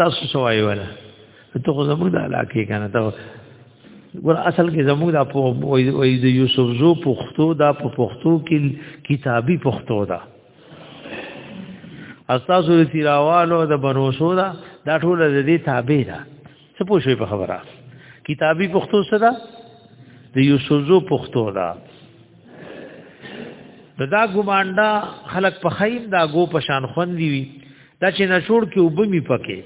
تاسو سوای ولا ته خو زموږ د علاقې کنه ته ګور اصل کې زموږ د په د یوسف زو پښتو دا په پښتو کې کتابي پښتو دا استاسو د تیراوالو د بنوسو دا دا ټول د دې تابع ده څه پوښوي په خبره کتابي پښتو څه ده د یوسف زو پښتو دا دا ګمانډا خلق په خیم دا ګو پشان خوندي وي دا چې نشور کې وب می پکې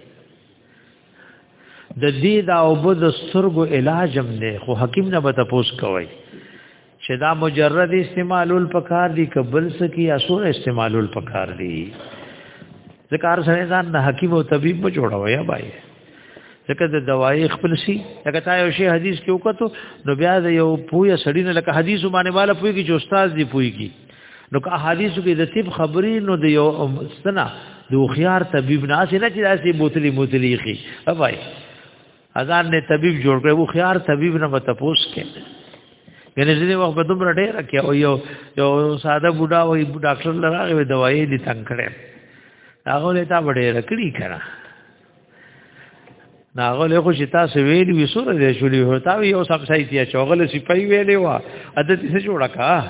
د دې دا وب د سترګو علاج هم نه خو حکیم نه به تاسو کوي چې دا مجرد استعمالول پکار دي قبل سکی یا سور استعمالول پکار دي ذکر سره ځان د حکیم او طبيب په جوړوي بای ځکه د دوايي خپل سي لکه تا یو شی حدیث کې وکړو نو بیا د یو پوهه سړی نه لکه حدیث باندې والا پوهه کې چې استاد دی پوهه کې نو که احادیث کې د طب خبري نو د یو سنا د خيار طبيب نه اسی نه چې داسې بوتلی بوتلی خي اوای اذان نه طبيب جوړ کړو خيار طبيب نه متپوس کې یعنی ځینې وخت به دومره ډېر کې او یو یو ساده بوډا وای ډاکټر لراغه دوايي دي تنگ کړي هغه له تا ډېر کړی کړه ناغه له خو شتا سو ویلی وی سور دې شولې هو تا یو سب سای تیا چوغله سی پي ویلې وا عادت څه جوړه کا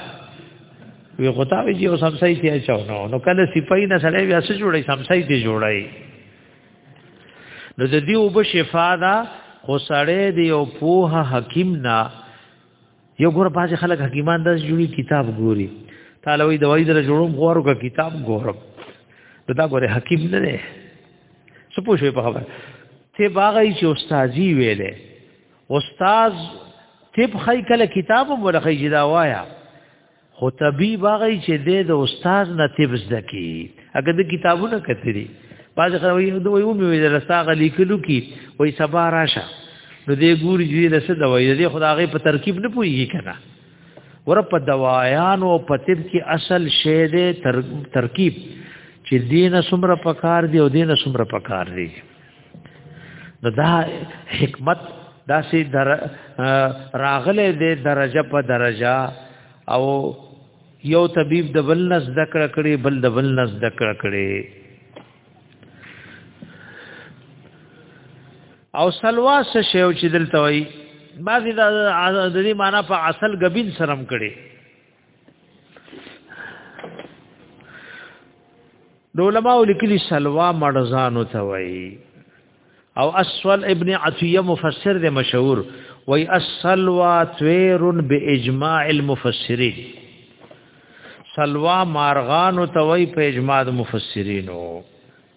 وی خو تا وی یو سب سای تیا چاو نو نو کله سی پي نه سره بیا څه جوړي سب سای دې جوړای نو د دې وب شفا دا خو سړې دی او پوها حکیم نه یو ګور باز خلک حکیمان د جوړي کتاب ګوري تعالی وی دوی در جوړوم غوړو کا کتاب ګورم دا ګوره حکیم نه دی څه پوښوي په خبره ته باغی چې استادی ویلې استاد تب خی کله کتاب ورخی جدا وایا خو طبيب هغه چې د استاد نه طب زده کی هغه د کتابونه کتلی باز خروي دوی و مې د رساغه لیکلو کی وای سبا راشه نو دې ګوري چې د څه دوايي دې خدای په ترکیب نه پويږي کنه ور په دوايان او په طب کې اصل شی دې تر ترکیب چې دینه سمره پکار دی او دینه سمره پکار دی نو دا حکمت دا سي در راغله دې درجه په درجه او یو طبيب د بل نس دکړه کړي بل د بل نس دکړه کړي او سلوا سه شیو چې دلته وای بعضی د دې معنا په اصل غبین سرم کړي د علماء لیکلي سلوا مړزانو ته وایي او اسول ابن عطیه مفسر دی مشهور وای السلوا طير باجماع المفسرين سلوا مارغان ته وای په اجماع مفسرینو